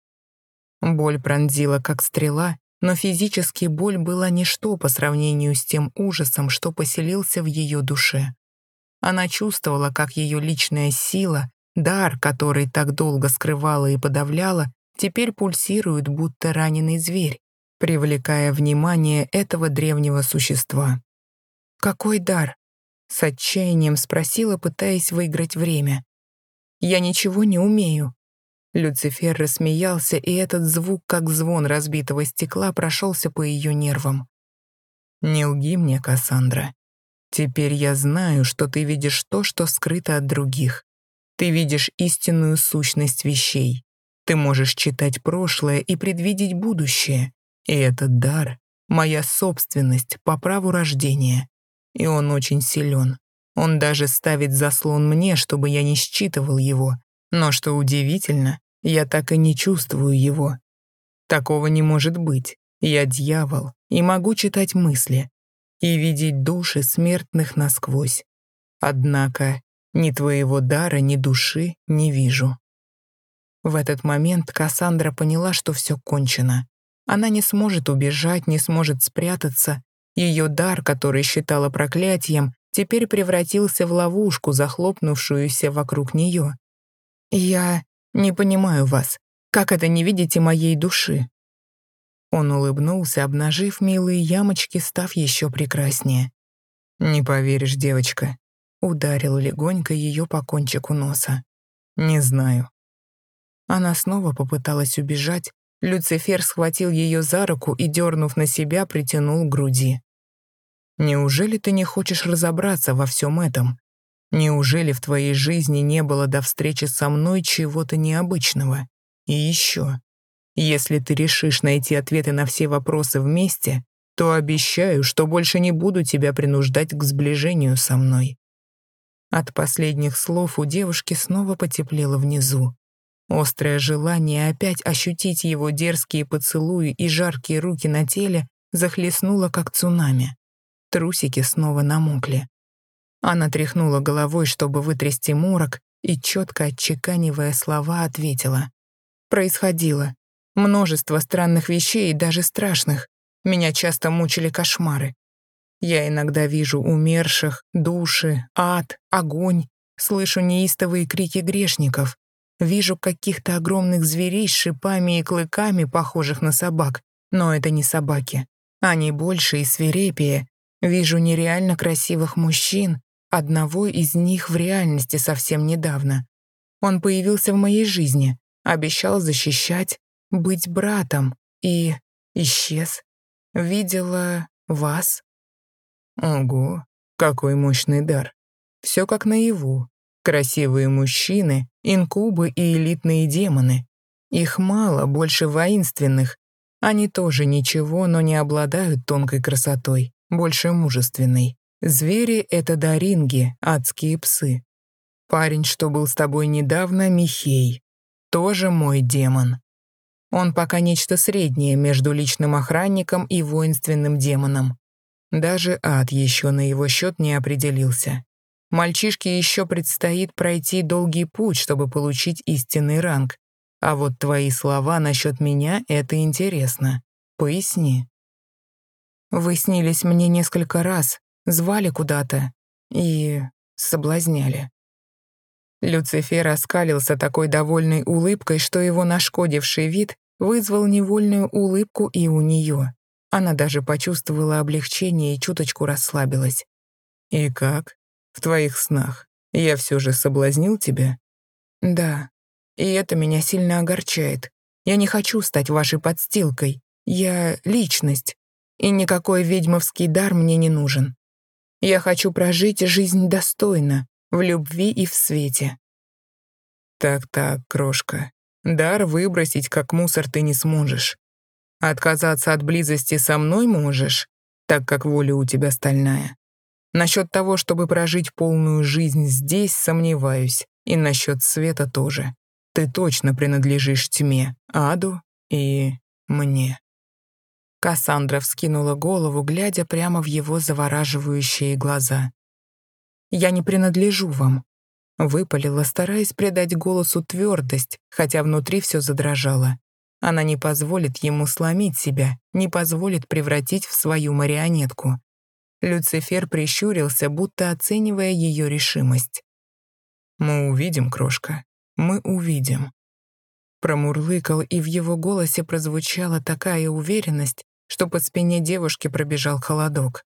Боль пронзила, как стрела, но физически боль была ничто по сравнению с тем ужасом, что поселился в ее душе. Она чувствовала, как ее личная сила Дар, который так долго скрывала и подавляла, теперь пульсирует, будто раненый зверь, привлекая внимание этого древнего существа. «Какой дар?» — с отчаянием спросила, пытаясь выиграть время. «Я ничего не умею». Люцифер рассмеялся, и этот звук, как звон разбитого стекла, прошелся по ее нервам. «Не лги мне, Кассандра. Теперь я знаю, что ты видишь то, что скрыто от других. Ты видишь истинную сущность вещей. Ты можешь читать прошлое и предвидеть будущее. И этот дар — моя собственность по праву рождения. И он очень силен. Он даже ставит заслон мне, чтобы я не считывал его. Но что удивительно, я так и не чувствую его. Такого не может быть. Я дьявол и могу читать мысли и видеть души смертных насквозь. Однако ни твоего дара, ни души не вижу». В этот момент Кассандра поняла, что все кончено. Она не сможет убежать, не сможет спрятаться. Ее дар, который считала проклятием, теперь превратился в ловушку, захлопнувшуюся вокруг нее. «Я не понимаю вас. Как это не видите моей души?» Он улыбнулся, обнажив милые ямочки, став еще прекраснее. «Не поверишь, девочка, Ударил легонько ее по кончику носа. «Не знаю». Она снова попыталась убежать. Люцифер схватил ее за руку и, дернув на себя, притянул к груди. «Неужели ты не хочешь разобраться во всем этом? Неужели в твоей жизни не было до встречи со мной чего-то необычного? И еще, если ты решишь найти ответы на все вопросы вместе, то обещаю, что больше не буду тебя принуждать к сближению со мной. От последних слов у девушки снова потеплело внизу. Острое желание опять ощутить его дерзкие поцелуи и жаркие руки на теле захлестнуло, как цунами. Трусики снова намокли. Она тряхнула головой, чтобы вытрясти морок, и, четко отчеканивая слова, ответила. «Происходило. Множество странных вещей, даже страшных. Меня часто мучили кошмары. Я иногда вижу умерших, души, ад, огонь, слышу неистовые крики грешников, вижу каких-то огромных зверей с шипами и клыками, похожих на собак, но это не собаки. Они больше и свирепее. Вижу нереально красивых мужчин, одного из них в реальности совсем недавно. Он появился в моей жизни, обещал защищать, быть братом и исчез. Видела вас, Ого, какой мощный дар. Все как наяву. Красивые мужчины, инкубы и элитные демоны. Их мало, больше воинственных. Они тоже ничего, но не обладают тонкой красотой, больше мужественной. Звери — это даринги, адские псы. Парень, что был с тобой недавно, Михей. Тоже мой демон. Он пока нечто среднее между личным охранником и воинственным демоном. Даже ад еще на его счет не определился. Мальчишке еще предстоит пройти долгий путь, чтобы получить истинный ранг. А вот твои слова насчет меня — это интересно. Поясни. Вы снились мне несколько раз, звали куда-то и соблазняли. Люцифер оскалился такой довольной улыбкой, что его нашкодивший вид вызвал невольную улыбку и у нее. Она даже почувствовала облегчение и чуточку расслабилась. «И как? В твоих снах? Я все же соблазнил тебя?» «Да. И это меня сильно огорчает. Я не хочу стать вашей подстилкой. Я — личность. И никакой ведьмовский дар мне не нужен. Я хочу прожить жизнь достойно, в любви и в свете. Так-так, крошка, дар выбросить как мусор ты не сможешь. Отказаться от близости со мной можешь, так как воля у тебя стальная. Насчет того, чтобы прожить полную жизнь здесь, сомневаюсь. И насчет света тоже. Ты точно принадлежишь тьме, аду и мне. Кассандра вскинула голову, глядя прямо в его завораживающие глаза. «Я не принадлежу вам», — выпалила, стараясь придать голосу твердость, хотя внутри все задрожало. Она не позволит ему сломить себя, не позволит превратить в свою марионетку. Люцифер прищурился, будто оценивая ее решимость. «Мы увидим, крошка, мы увидим». Промурлыкал, и в его голосе прозвучала такая уверенность, что по спине девушки пробежал холодок.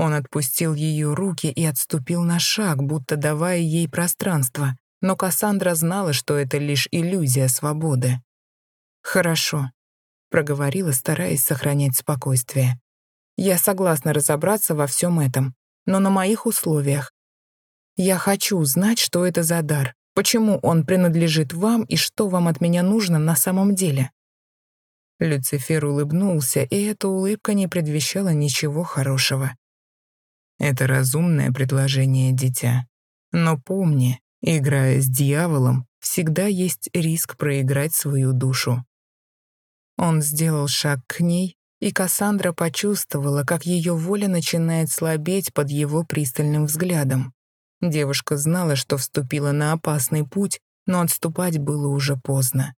Он отпустил ее руки и отступил на шаг, будто давая ей пространство, но Кассандра знала, что это лишь иллюзия свободы. «Хорошо», — проговорила, стараясь сохранять спокойствие. «Я согласна разобраться во всем этом, но на моих условиях. Я хочу знать, что это за дар, почему он принадлежит вам и что вам от меня нужно на самом деле». Люцифер улыбнулся, и эта улыбка не предвещала ничего хорошего. «Это разумное предложение, дитя. Но помни, играя с дьяволом, всегда есть риск проиграть свою душу». Он сделал шаг к ней, и Кассандра почувствовала, как ее воля начинает слабеть под его пристальным взглядом. Девушка знала, что вступила на опасный путь, но отступать было уже поздно.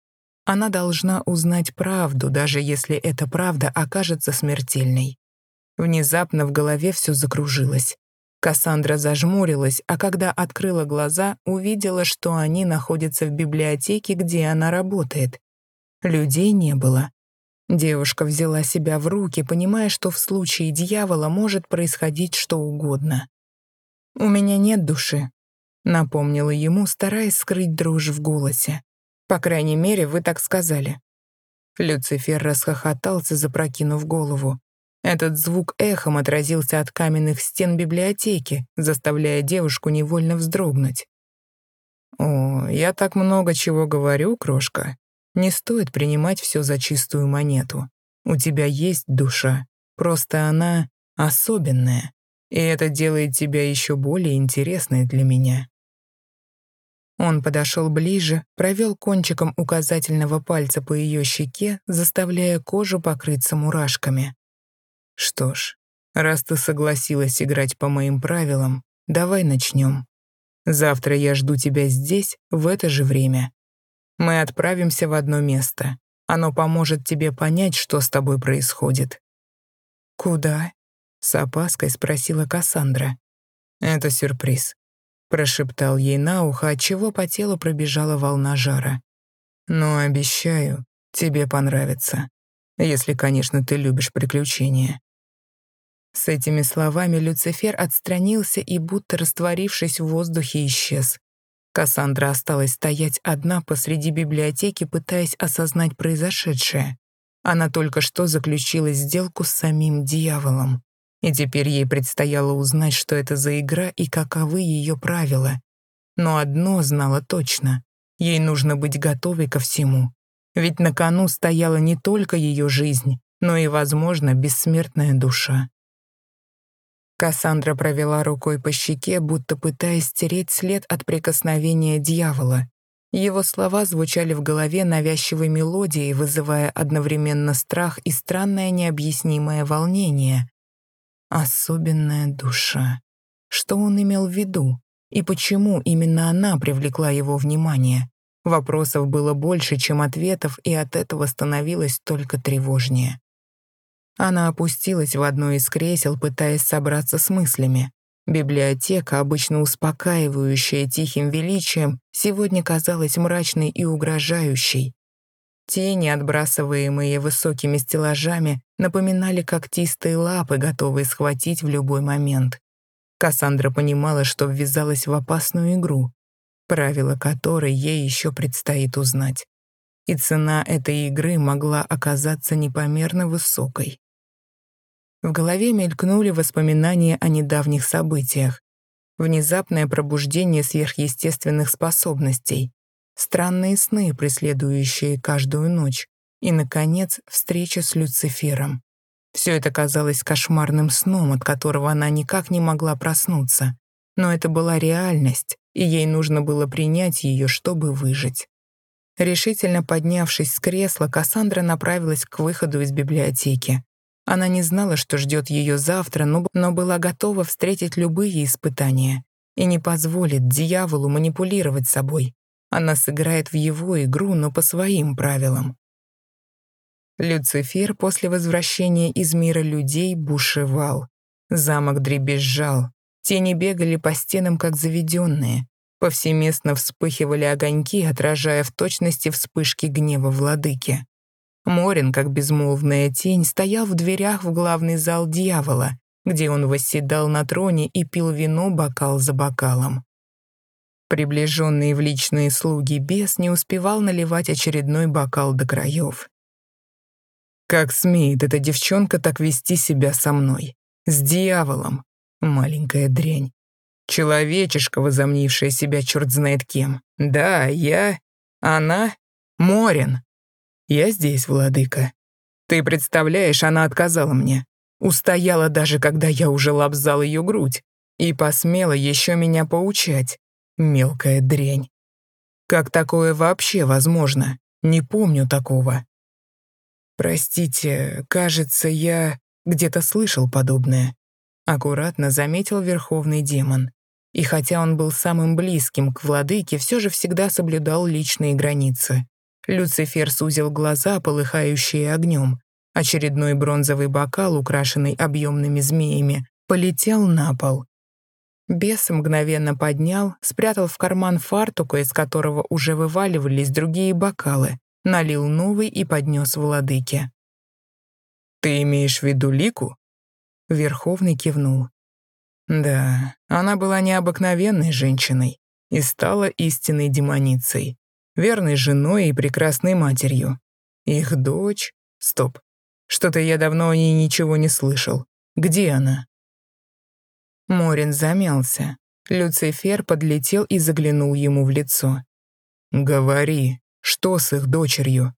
Она должна узнать правду, даже если эта правда окажется смертельной. Внезапно в голове все закружилось. Кассандра зажмурилась, а когда открыла глаза, увидела, что они находятся в библиотеке, где она работает. Людей не было. Девушка взяла себя в руки, понимая, что в случае дьявола может происходить что угодно. «У меня нет души», — напомнила ему, стараясь скрыть дрожь в голосе. По крайней мере, вы так сказали». Люцифер расхохотался, запрокинув голову. Этот звук эхом отразился от каменных стен библиотеки, заставляя девушку невольно вздрогнуть. «О, я так много чего говорю, крошка. Не стоит принимать все за чистую монету. У тебя есть душа, просто она особенная, и это делает тебя еще более интересной для меня». Он подошел ближе, провел кончиком указательного пальца по ее щеке, заставляя кожу покрыться мурашками. «Что ж, раз ты согласилась играть по моим правилам, давай начнем. Завтра я жду тебя здесь, в это же время. Мы отправимся в одно место. Оно поможет тебе понять, что с тобой происходит». «Куда?» — с опаской спросила Кассандра. «Это сюрприз прошептал ей на ухо, отчего по телу пробежала волна жара. «Но обещаю, тебе понравится. Если, конечно, ты любишь приключения». С этими словами Люцифер отстранился и, будто растворившись в воздухе, исчез. Кассандра осталась стоять одна посреди библиотеки, пытаясь осознать произошедшее. Она только что заключила сделку с самим дьяволом. И теперь ей предстояло узнать, что это за игра и каковы ее правила. Но одно знала точно — ей нужно быть готовой ко всему. Ведь на кону стояла не только ее жизнь, но и, возможно, бессмертная душа. Кассандра провела рукой по щеке, будто пытаясь стереть след от прикосновения дьявола. Его слова звучали в голове навязчивой мелодией, вызывая одновременно страх и странное необъяснимое волнение, Особенная душа. Что он имел в виду? И почему именно она привлекла его внимание? Вопросов было больше, чем ответов, и от этого становилось только тревожнее. Она опустилась в одно из кресел, пытаясь собраться с мыслями. Библиотека, обычно успокаивающая тихим величием, сегодня казалась мрачной и угрожающей. Тени, отбрасываемые высокими стеллажами, напоминали когтистые лапы, готовые схватить в любой момент. Кассандра понимала, что ввязалась в опасную игру, правила которой ей еще предстоит узнать. И цена этой игры могла оказаться непомерно высокой. В голове мелькнули воспоминания о недавних событиях. Внезапное пробуждение сверхъестественных способностей, странные сны, преследующие каждую ночь, и, наконец, встреча с Люцифером. Все это казалось кошмарным сном, от которого она никак не могла проснуться. Но это была реальность, и ей нужно было принять ее, чтобы выжить. Решительно поднявшись с кресла, Кассандра направилась к выходу из библиотеки. Она не знала, что ждет ее завтра, но, была готова встретить любые испытания и не позволит дьяволу манипулировать собой. Она сыграет в его игру, но по своим правилам. Люцифер после возвращения из мира людей бушевал. Замок дребезжал. Тени бегали по стенам, как заведенные. Повсеместно вспыхивали огоньки, отражая в точности вспышки гнева владыки. Морин, как безмолвная тень, стоял в дверях в главный зал дьявола, где он восседал на троне и пил вино бокал за бокалом. Приближенный в личные слуги бес не успевал наливать очередной бокал до краев. Как смеет эта девчонка так вести себя со мной? С дьяволом, маленькая дрянь. Человечишка, возомнившая себя черт знает кем. Да, я... Она... Морин. Я здесь, владыка. Ты представляешь, она отказала мне. Устояла даже, когда я уже лобзал ее грудь. И посмела еще меня поучать. Мелкая дрянь. Как такое вообще возможно? Не помню такого. Простите, кажется, я где-то слышал подобное. Аккуратно заметил верховный демон. И хотя он был самым близким к владыке, все же всегда соблюдал личные границы. Люцифер сузил глаза, полыхающие огнем. Очередной бронзовый бокал, украшенный объемными змеями, полетел на пол. Бес мгновенно поднял, спрятал в карман фартука, из которого уже вываливались другие бокалы, налил новый и поднес владыке. «Ты имеешь в виду Лику?» Верховный кивнул. Да, она была необыкновенной женщиной и стала истинной демоницей верной женой и прекрасной матерью. Их дочь... Стоп. Что-то я давно о ней ничего не слышал. Где она? Морин замялся. Люцифер подлетел и заглянул ему в лицо. «Говори, что с их дочерью?»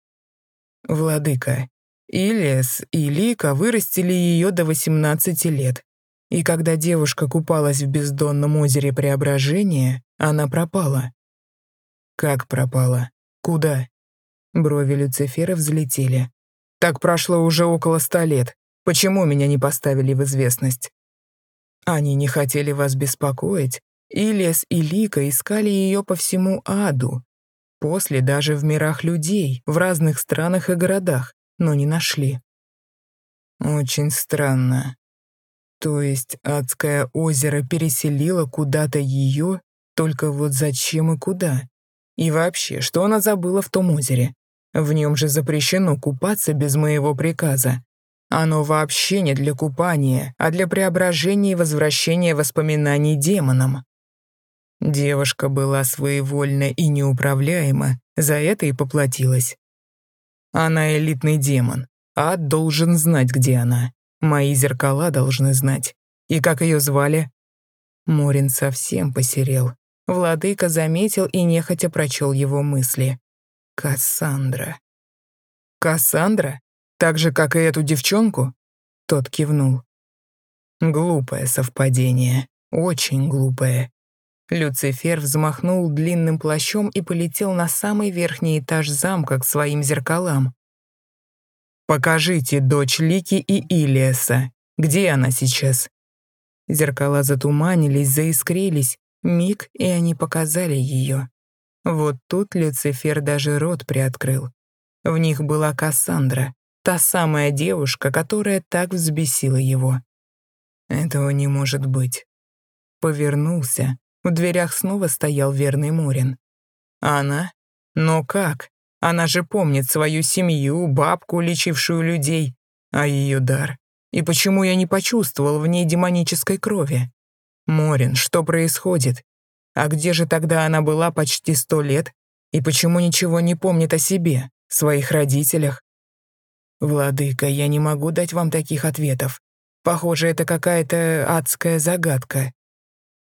«Владыка, Илиас и Лика вырастили ее до 18 лет, и когда девушка купалась в бездонном озере Преображения, она пропала. Как пропала? Куда? Брови Люцифера взлетели. Так прошло уже около ста лет. Почему меня не поставили в известность? Они не хотели вас беспокоить. Илиас и Лика искали ее по всему аду. После даже в мирах людей, в разных странах и городах, но не нашли. Очень странно. То есть адское озеро переселило куда-то ее, только вот зачем и куда? И вообще, что она забыла в том озере? В нем же запрещено купаться без моего приказа. Оно вообще не для купания, а для преображения и возвращения воспоминаний демонам. Девушка была своевольна и неуправляема, за это и поплатилась. Она элитный демон. Ад должен знать, где она. Мои зеркала должны знать. И как ее звали? Морин совсем посерел. Владыка заметил и нехотя прочел его мысли. «Кассандра». «Кассандра? Так же, как и эту девчонку?» Тот кивнул. Глупое совпадение. Очень глупое. Люцифер взмахнул длинным плащом и полетел на самый верхний этаж замка к своим зеркалам. «Покажите дочь Лики и Илиаса. Где она сейчас?» Зеркала затуманились, заискрились, миг, и они показали ее. Вот тут Люцифер даже рот приоткрыл. В них была Кассандра, та самая девушка, которая так взбесила его. Этого не может быть. Повернулся. В дверях снова стоял верный Морин. Она? Но как? Она же помнит свою семью, бабку, лечившую людей, а ее дар. И почему я не почувствовал в ней демонической крови? Морин, что происходит? А где же тогда она была почти сто лет? И почему ничего не помнит о себе, своих родителях? Владыка, я не могу дать вам таких ответов. Похоже, это какая-то адская загадка.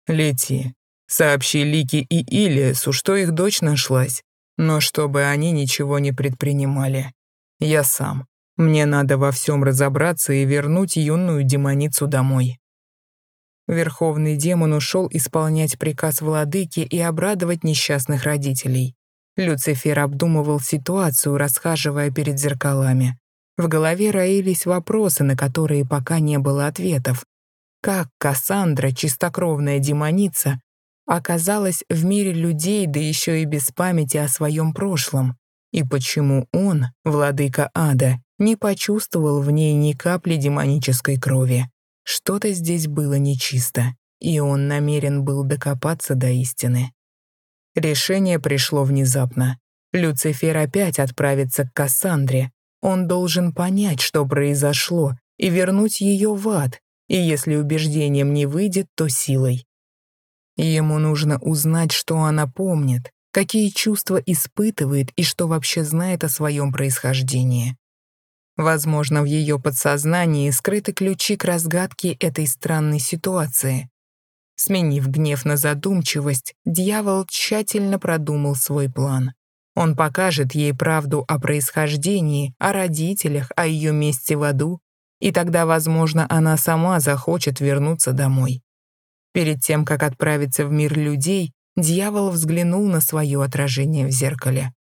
Лети, сообщи Лике и Илиасу, что их дочь нашлась, но чтобы они ничего не предпринимали. Я сам. Мне надо во всем разобраться и вернуть юную демоницу домой. Верховный демон ушел исполнять приказ владыки и обрадовать несчастных родителей. Люцифер обдумывал ситуацию, расхаживая перед зеркалами. В голове роились вопросы, на которые пока не было ответов. Как Кассандра, чистокровная демоница, оказалась в мире людей, да еще и без памяти о своем прошлом? И почему он, владыка ада, не почувствовал в ней ни капли демонической крови? Что-то здесь было нечисто, и он намерен был докопаться до истины. Решение пришло внезапно. Люцифер опять отправится к Кассандре, он должен понять, что произошло, и вернуть ее в ад, и если убеждением не выйдет, то силой. Ему нужно узнать, что она помнит, какие чувства испытывает и что вообще знает о своем происхождении. Возможно, в ее подсознании скрыты ключи к разгадке этой странной ситуации. Сменив гнев на задумчивость, дьявол тщательно продумал свой план. Он покажет ей правду о происхождении, о родителях, о ее месте в аду, и тогда, возможно, она сама захочет вернуться домой. Перед тем, как отправиться в мир людей, дьявол взглянул на свое отражение в зеркале.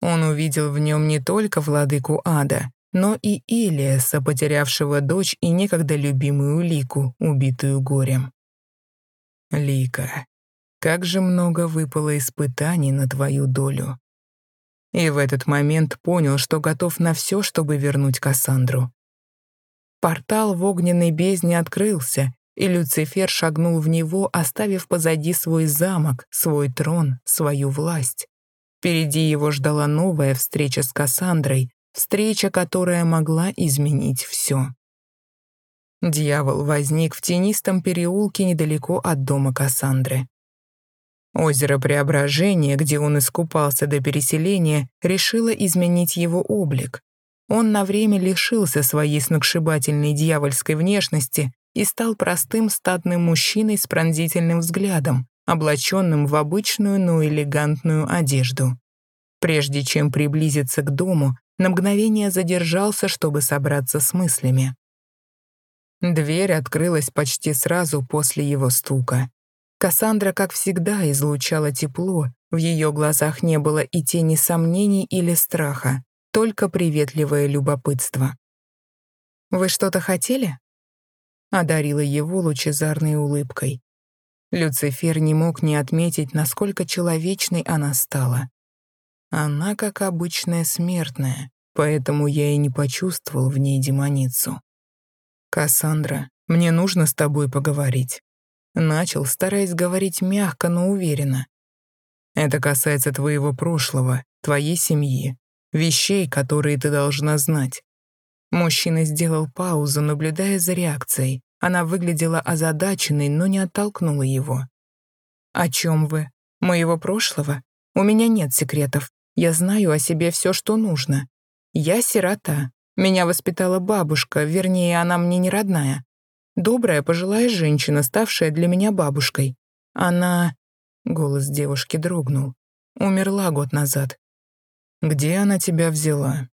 Он увидел в нем не только владыку ада, но и Илиаса, потерявшего дочь и некогда любимую Лику, убитую горем. «Лика, как же много выпало испытаний на твою долю и в этот момент понял, что готов на все, чтобы вернуть Кассандру. Портал в огненной бездне открылся, и Люцифер шагнул в него, оставив позади свой замок, свой трон, свою власть. Впереди его ждала новая встреча с Кассандрой, встреча, которая могла изменить все. Дьявол возник в тенистом переулке недалеко от дома Кассандры. Озеро Преображения, где он искупался до переселения, решило изменить его облик. Он на время лишился своей сногсшибательной дьявольской внешности и стал простым статным мужчиной с пронзительным взглядом, облаченным в обычную, но элегантную одежду. Прежде чем приблизиться к дому, на мгновение задержался, чтобы собраться с мыслями. Дверь открылась почти сразу после его стука. Кассандра, как всегда, излучала тепло, в ее глазах не было и тени сомнений или страха, только приветливое любопытство. «Вы что-то хотели?» Одарила его лучезарной улыбкой. Люцифер не мог не отметить, насколько человечной она стала. Она, как обычная смертная, поэтому я и не почувствовал в ней демоницу. «Кассандра, мне нужно с тобой поговорить». Начал, стараясь говорить мягко, но уверенно. Это касается твоего прошлого, твоей семьи, вещей, которые ты должна знать. Мужчина сделал паузу, наблюдая за реакцией. Она выглядела озадаченной, но не оттолкнула его. «О чем вы? Моего прошлого? У меня нет секретов. Я знаю о себе все, что нужно. Я сирота. Меня воспитала бабушка, вернее, она мне не родная. Добрая пожилая женщина, ставшая для меня бабушкой. Она... Голос девушки дрогнул. Умерла год назад. Где она тебя взяла?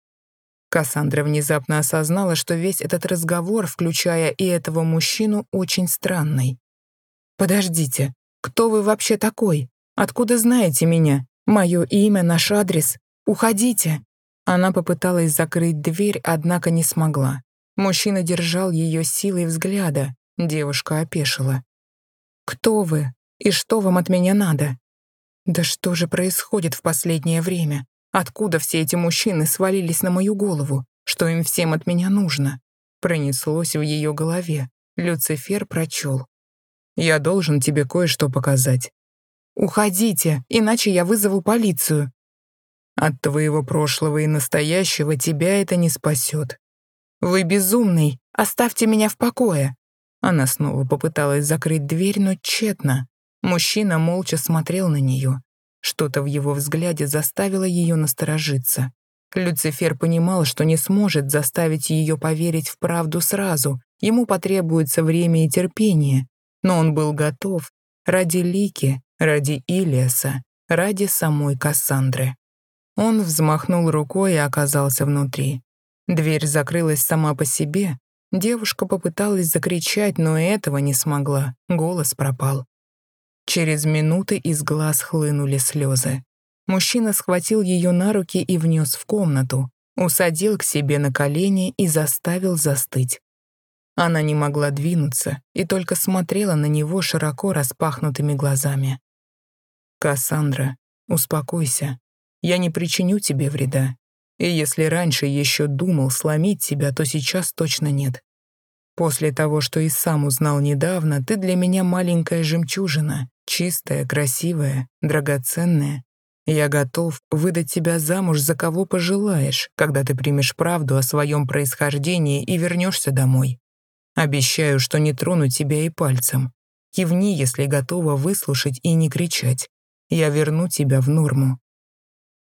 Кассандра внезапно осознала, что весь этот разговор, включая и этого мужчину, очень странный. «Подождите, кто вы вообще такой? Откуда знаете меня? Мое имя, наш адрес? Уходите!» Она попыталась закрыть дверь, однако не смогла. Мужчина держал ее силой взгляда. Девушка опешила. «Кто вы? И что вам от меня надо?» «Да что же происходит в последнее время? Откуда все эти мужчины свалились на мою голову? Что им всем от меня нужно?» Пронеслось в ее голове. Люцифер прочел. «Я должен тебе кое-что показать». «Уходите, иначе я вызову полицию». «От твоего прошлого и настоящего тебя это не спасет». «Вы безумный, оставьте меня в покое». Она снова попыталась закрыть дверь, но тщетно. Мужчина молча смотрел на нее. Что-то в его взгляде заставило ее насторожиться. Люцифер понимал, что не сможет заставить ее поверить в правду сразу, ему потребуется время и терпение, но он был готов ради Лики, ради Илиаса, ради самой Кассандры. Он взмахнул рукой и оказался внутри. Дверь закрылась сама по себе. Девушка попыталась закричать, но этого не смогла, голос пропал. Через минуты из глаз хлынули слезы. Мужчина схватил ее на руки и внес в комнату, усадил к себе на колени и заставил застыть. Она не могла двинуться и только смотрела на него широко распахнутыми глазами. «Кассандра, успокойся. Я не причиню тебе вреда. И если раньше еще думал сломить тебя, то сейчас точно нет. После того, что и сам узнал недавно, ты для меня маленькая жемчужина, чистая, красивая, драгоценная. Я готов выдать тебя замуж за кого пожелаешь, когда ты примешь правду о своем происхождении и вернешься домой. Обещаю, что не трону тебя и пальцем. Кивни, если готова выслушать и не кричать. Я верну тебя в норму».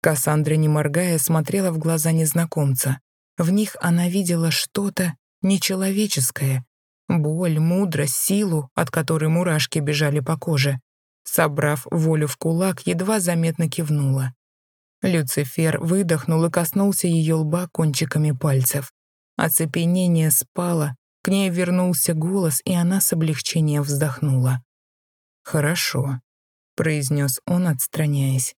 Кассандра, не моргая, смотрела в глаза незнакомца. В них она видела что-то нечеловеческое. Боль, мудрость, силу, от которой мурашки бежали по коже. Собрав волю в кулак, едва заметно кивнула. Люцифер выдохнул и коснулся ее лба кончиками пальцев. Оцепенение спало, к ней вернулся голос, и она с облегчением вздохнула. «Хорошо», — произнес он, отстраняясь.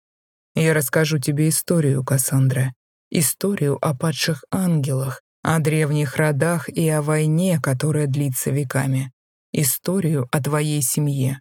«Я расскажу тебе историю, Кассандра. Историю о падших ангелах, о древних родах и о войне, которая длится веками. Историю о твоей семье,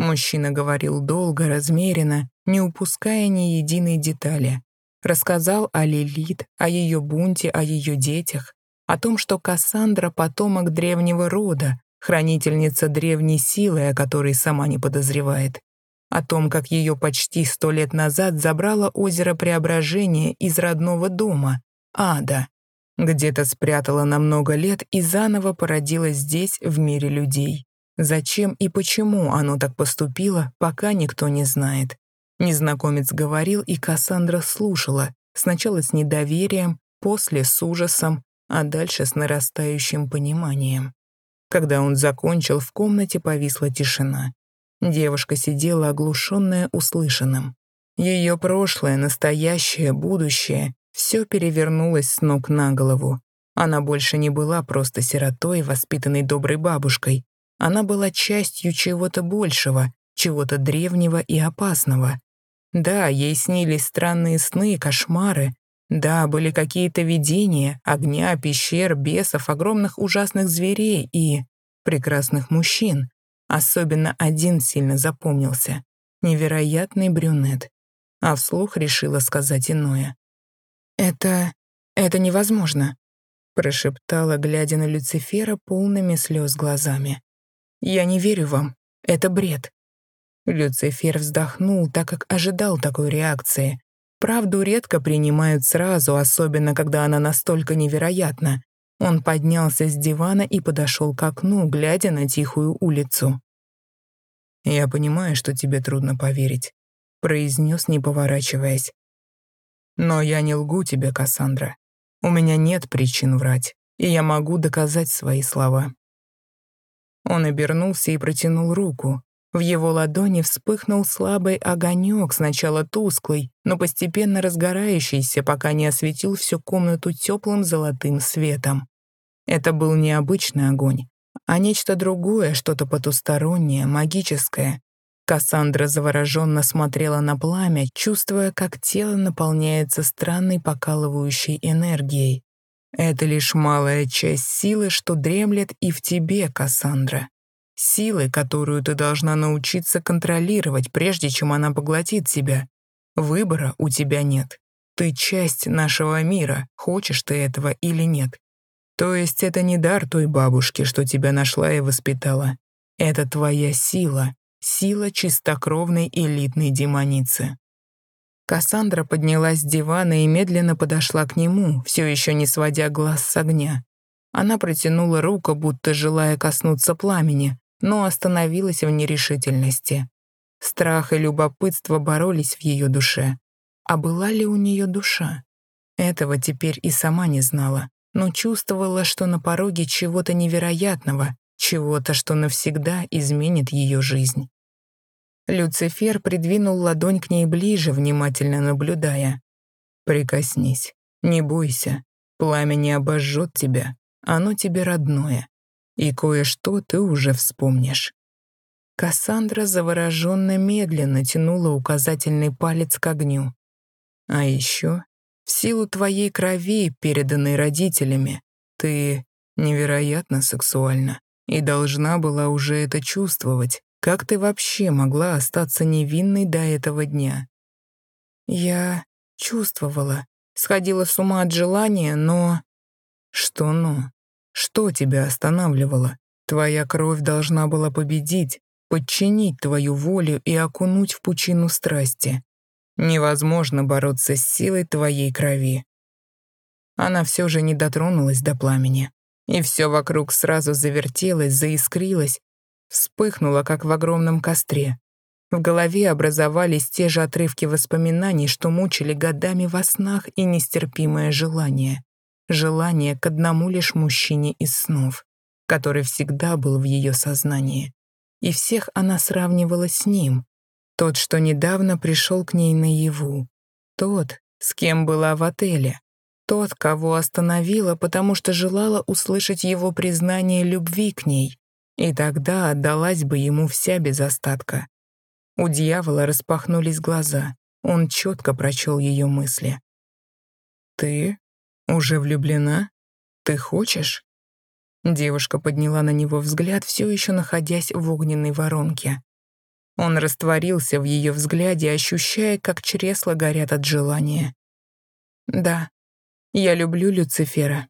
Мужчина говорил долго, размеренно, не упуская ни единой детали. Рассказал о Лилит, о ее бунте, о ее детях, о том, что Кассандра — потомок древнего рода, хранительница древней силы, о которой сама не подозревает. О том, как ее почти сто лет назад забрало озеро Преображения из родного дома, ада. Где-то спрятала на много лет и заново породила здесь, в мире людей. Зачем и почему оно так поступило, пока никто не знает. Незнакомец говорил, и Кассандра слушала, сначала с недоверием, после с ужасом, а дальше с нарастающим пониманием. Когда он закончил, в комнате повисла тишина. Девушка сидела оглушенная услышанным. Ее прошлое, настоящее, будущее — все перевернулось с ног на голову. Она больше не была просто сиротой, воспитанной доброй бабушкой. Она была частью чего-то большего, чего-то древнего и опасного. Да, ей снились странные сны и кошмары. Да, были какие-то видения, огня, пещер, бесов, огромных ужасных зверей и прекрасных мужчин. Особенно один сильно запомнился. Невероятный брюнет. А вслух решила сказать иное. «Это... это невозможно», — прошептала, глядя на Люцифера полными слез глазами. «Я не верю вам. Это бред». Люцифер вздохнул, так как ожидал такой реакции. Правду редко принимают сразу, особенно когда она настолько невероятна. Он поднялся с дивана и подошел к окну, глядя на тихую улицу. «Я понимаю, что тебе трудно поверить», — произнес, не поворачиваясь. «Но я не лгу тебе, Кассандра. У меня нет причин врать, и я могу доказать свои слова. Он обернулся и протянул руку. В его ладони вспыхнул слабый огонек, сначала тусклый, но постепенно разгорающийся, пока не осветил всю комнату теплым золотым светом. Это был не обычный огонь, а нечто другое, что-то потустороннее, магическое. Кассандра завороженно смотрела на пламя, чувствуя, как тело наполняется странной покалывающей энергией. Это лишь малая часть силы, что дремлет и в тебе, Кассандра. Силы, которую ты должна научиться контролировать, прежде чем она поглотит тебя. Выбора у тебя нет. Ты часть нашего мира, хочешь ты этого или нет. То есть это не дар той бабушки, что тебя нашла и воспитала. Это твоя сила, сила чистокровной элитной демоницы. Кассандра поднялась с дивана и медленно подошла к нему, все еще не сводя глаз с огня. Она протянула руку, будто желая коснуться пламени, но остановилась в нерешительности. Страх и любопытство боролись в ее душе. А была ли у нее душа? Этого теперь и сама не знала, но чувствовала, что на пороге чего-то невероятного, чего-то, что навсегда изменит ее жизнь. Люцифер придвинул ладонь к ней ближе, внимательно наблюдая. «Прикоснись, не бойся, пламя не обожжет тебя, оно тебе родное, и кое-что ты уже вспомнишь». Кассандра завороженно медленно тянула указательный палец к огню. «А еще, в силу твоей крови, переданной родителями, ты невероятно сексуальна и должна была уже это чувствовать, как ты вообще могла остаться невинной до этого дня? Я чувствовала, сходила с ума от желания, но... Что «но»? Что тебя останавливало? Твоя кровь должна была победить, подчинить твою волю и окунуть в пучину страсти. Невозможно бороться с силой твоей крови. Она все же не дотронулась до пламени, и все вокруг сразу завертелось, заискрилось, вспыхнула, как в огромном костре. В голове образовались те же отрывки воспоминаний, что мучили годами во снах и нестерпимое желание. Желание к одному лишь мужчине из снов, который всегда был в ее сознании. И всех она сравнивала с ним. Тот, что недавно пришел к ней наяву. Тот, с кем была в отеле. Тот, кого остановила, потому что желала услышать его признание любви к ней. И тогда отдалась бы ему вся без остатка. У дьявола распахнулись глаза. Он четко прочел ее мысли. «Ты уже влюблена? Ты хочешь?» Девушка подняла на него взгляд, все еще находясь в огненной воронке. Он растворился в ее взгляде, ощущая, как чресла горят от желания. «Да, я люблю Люцифера,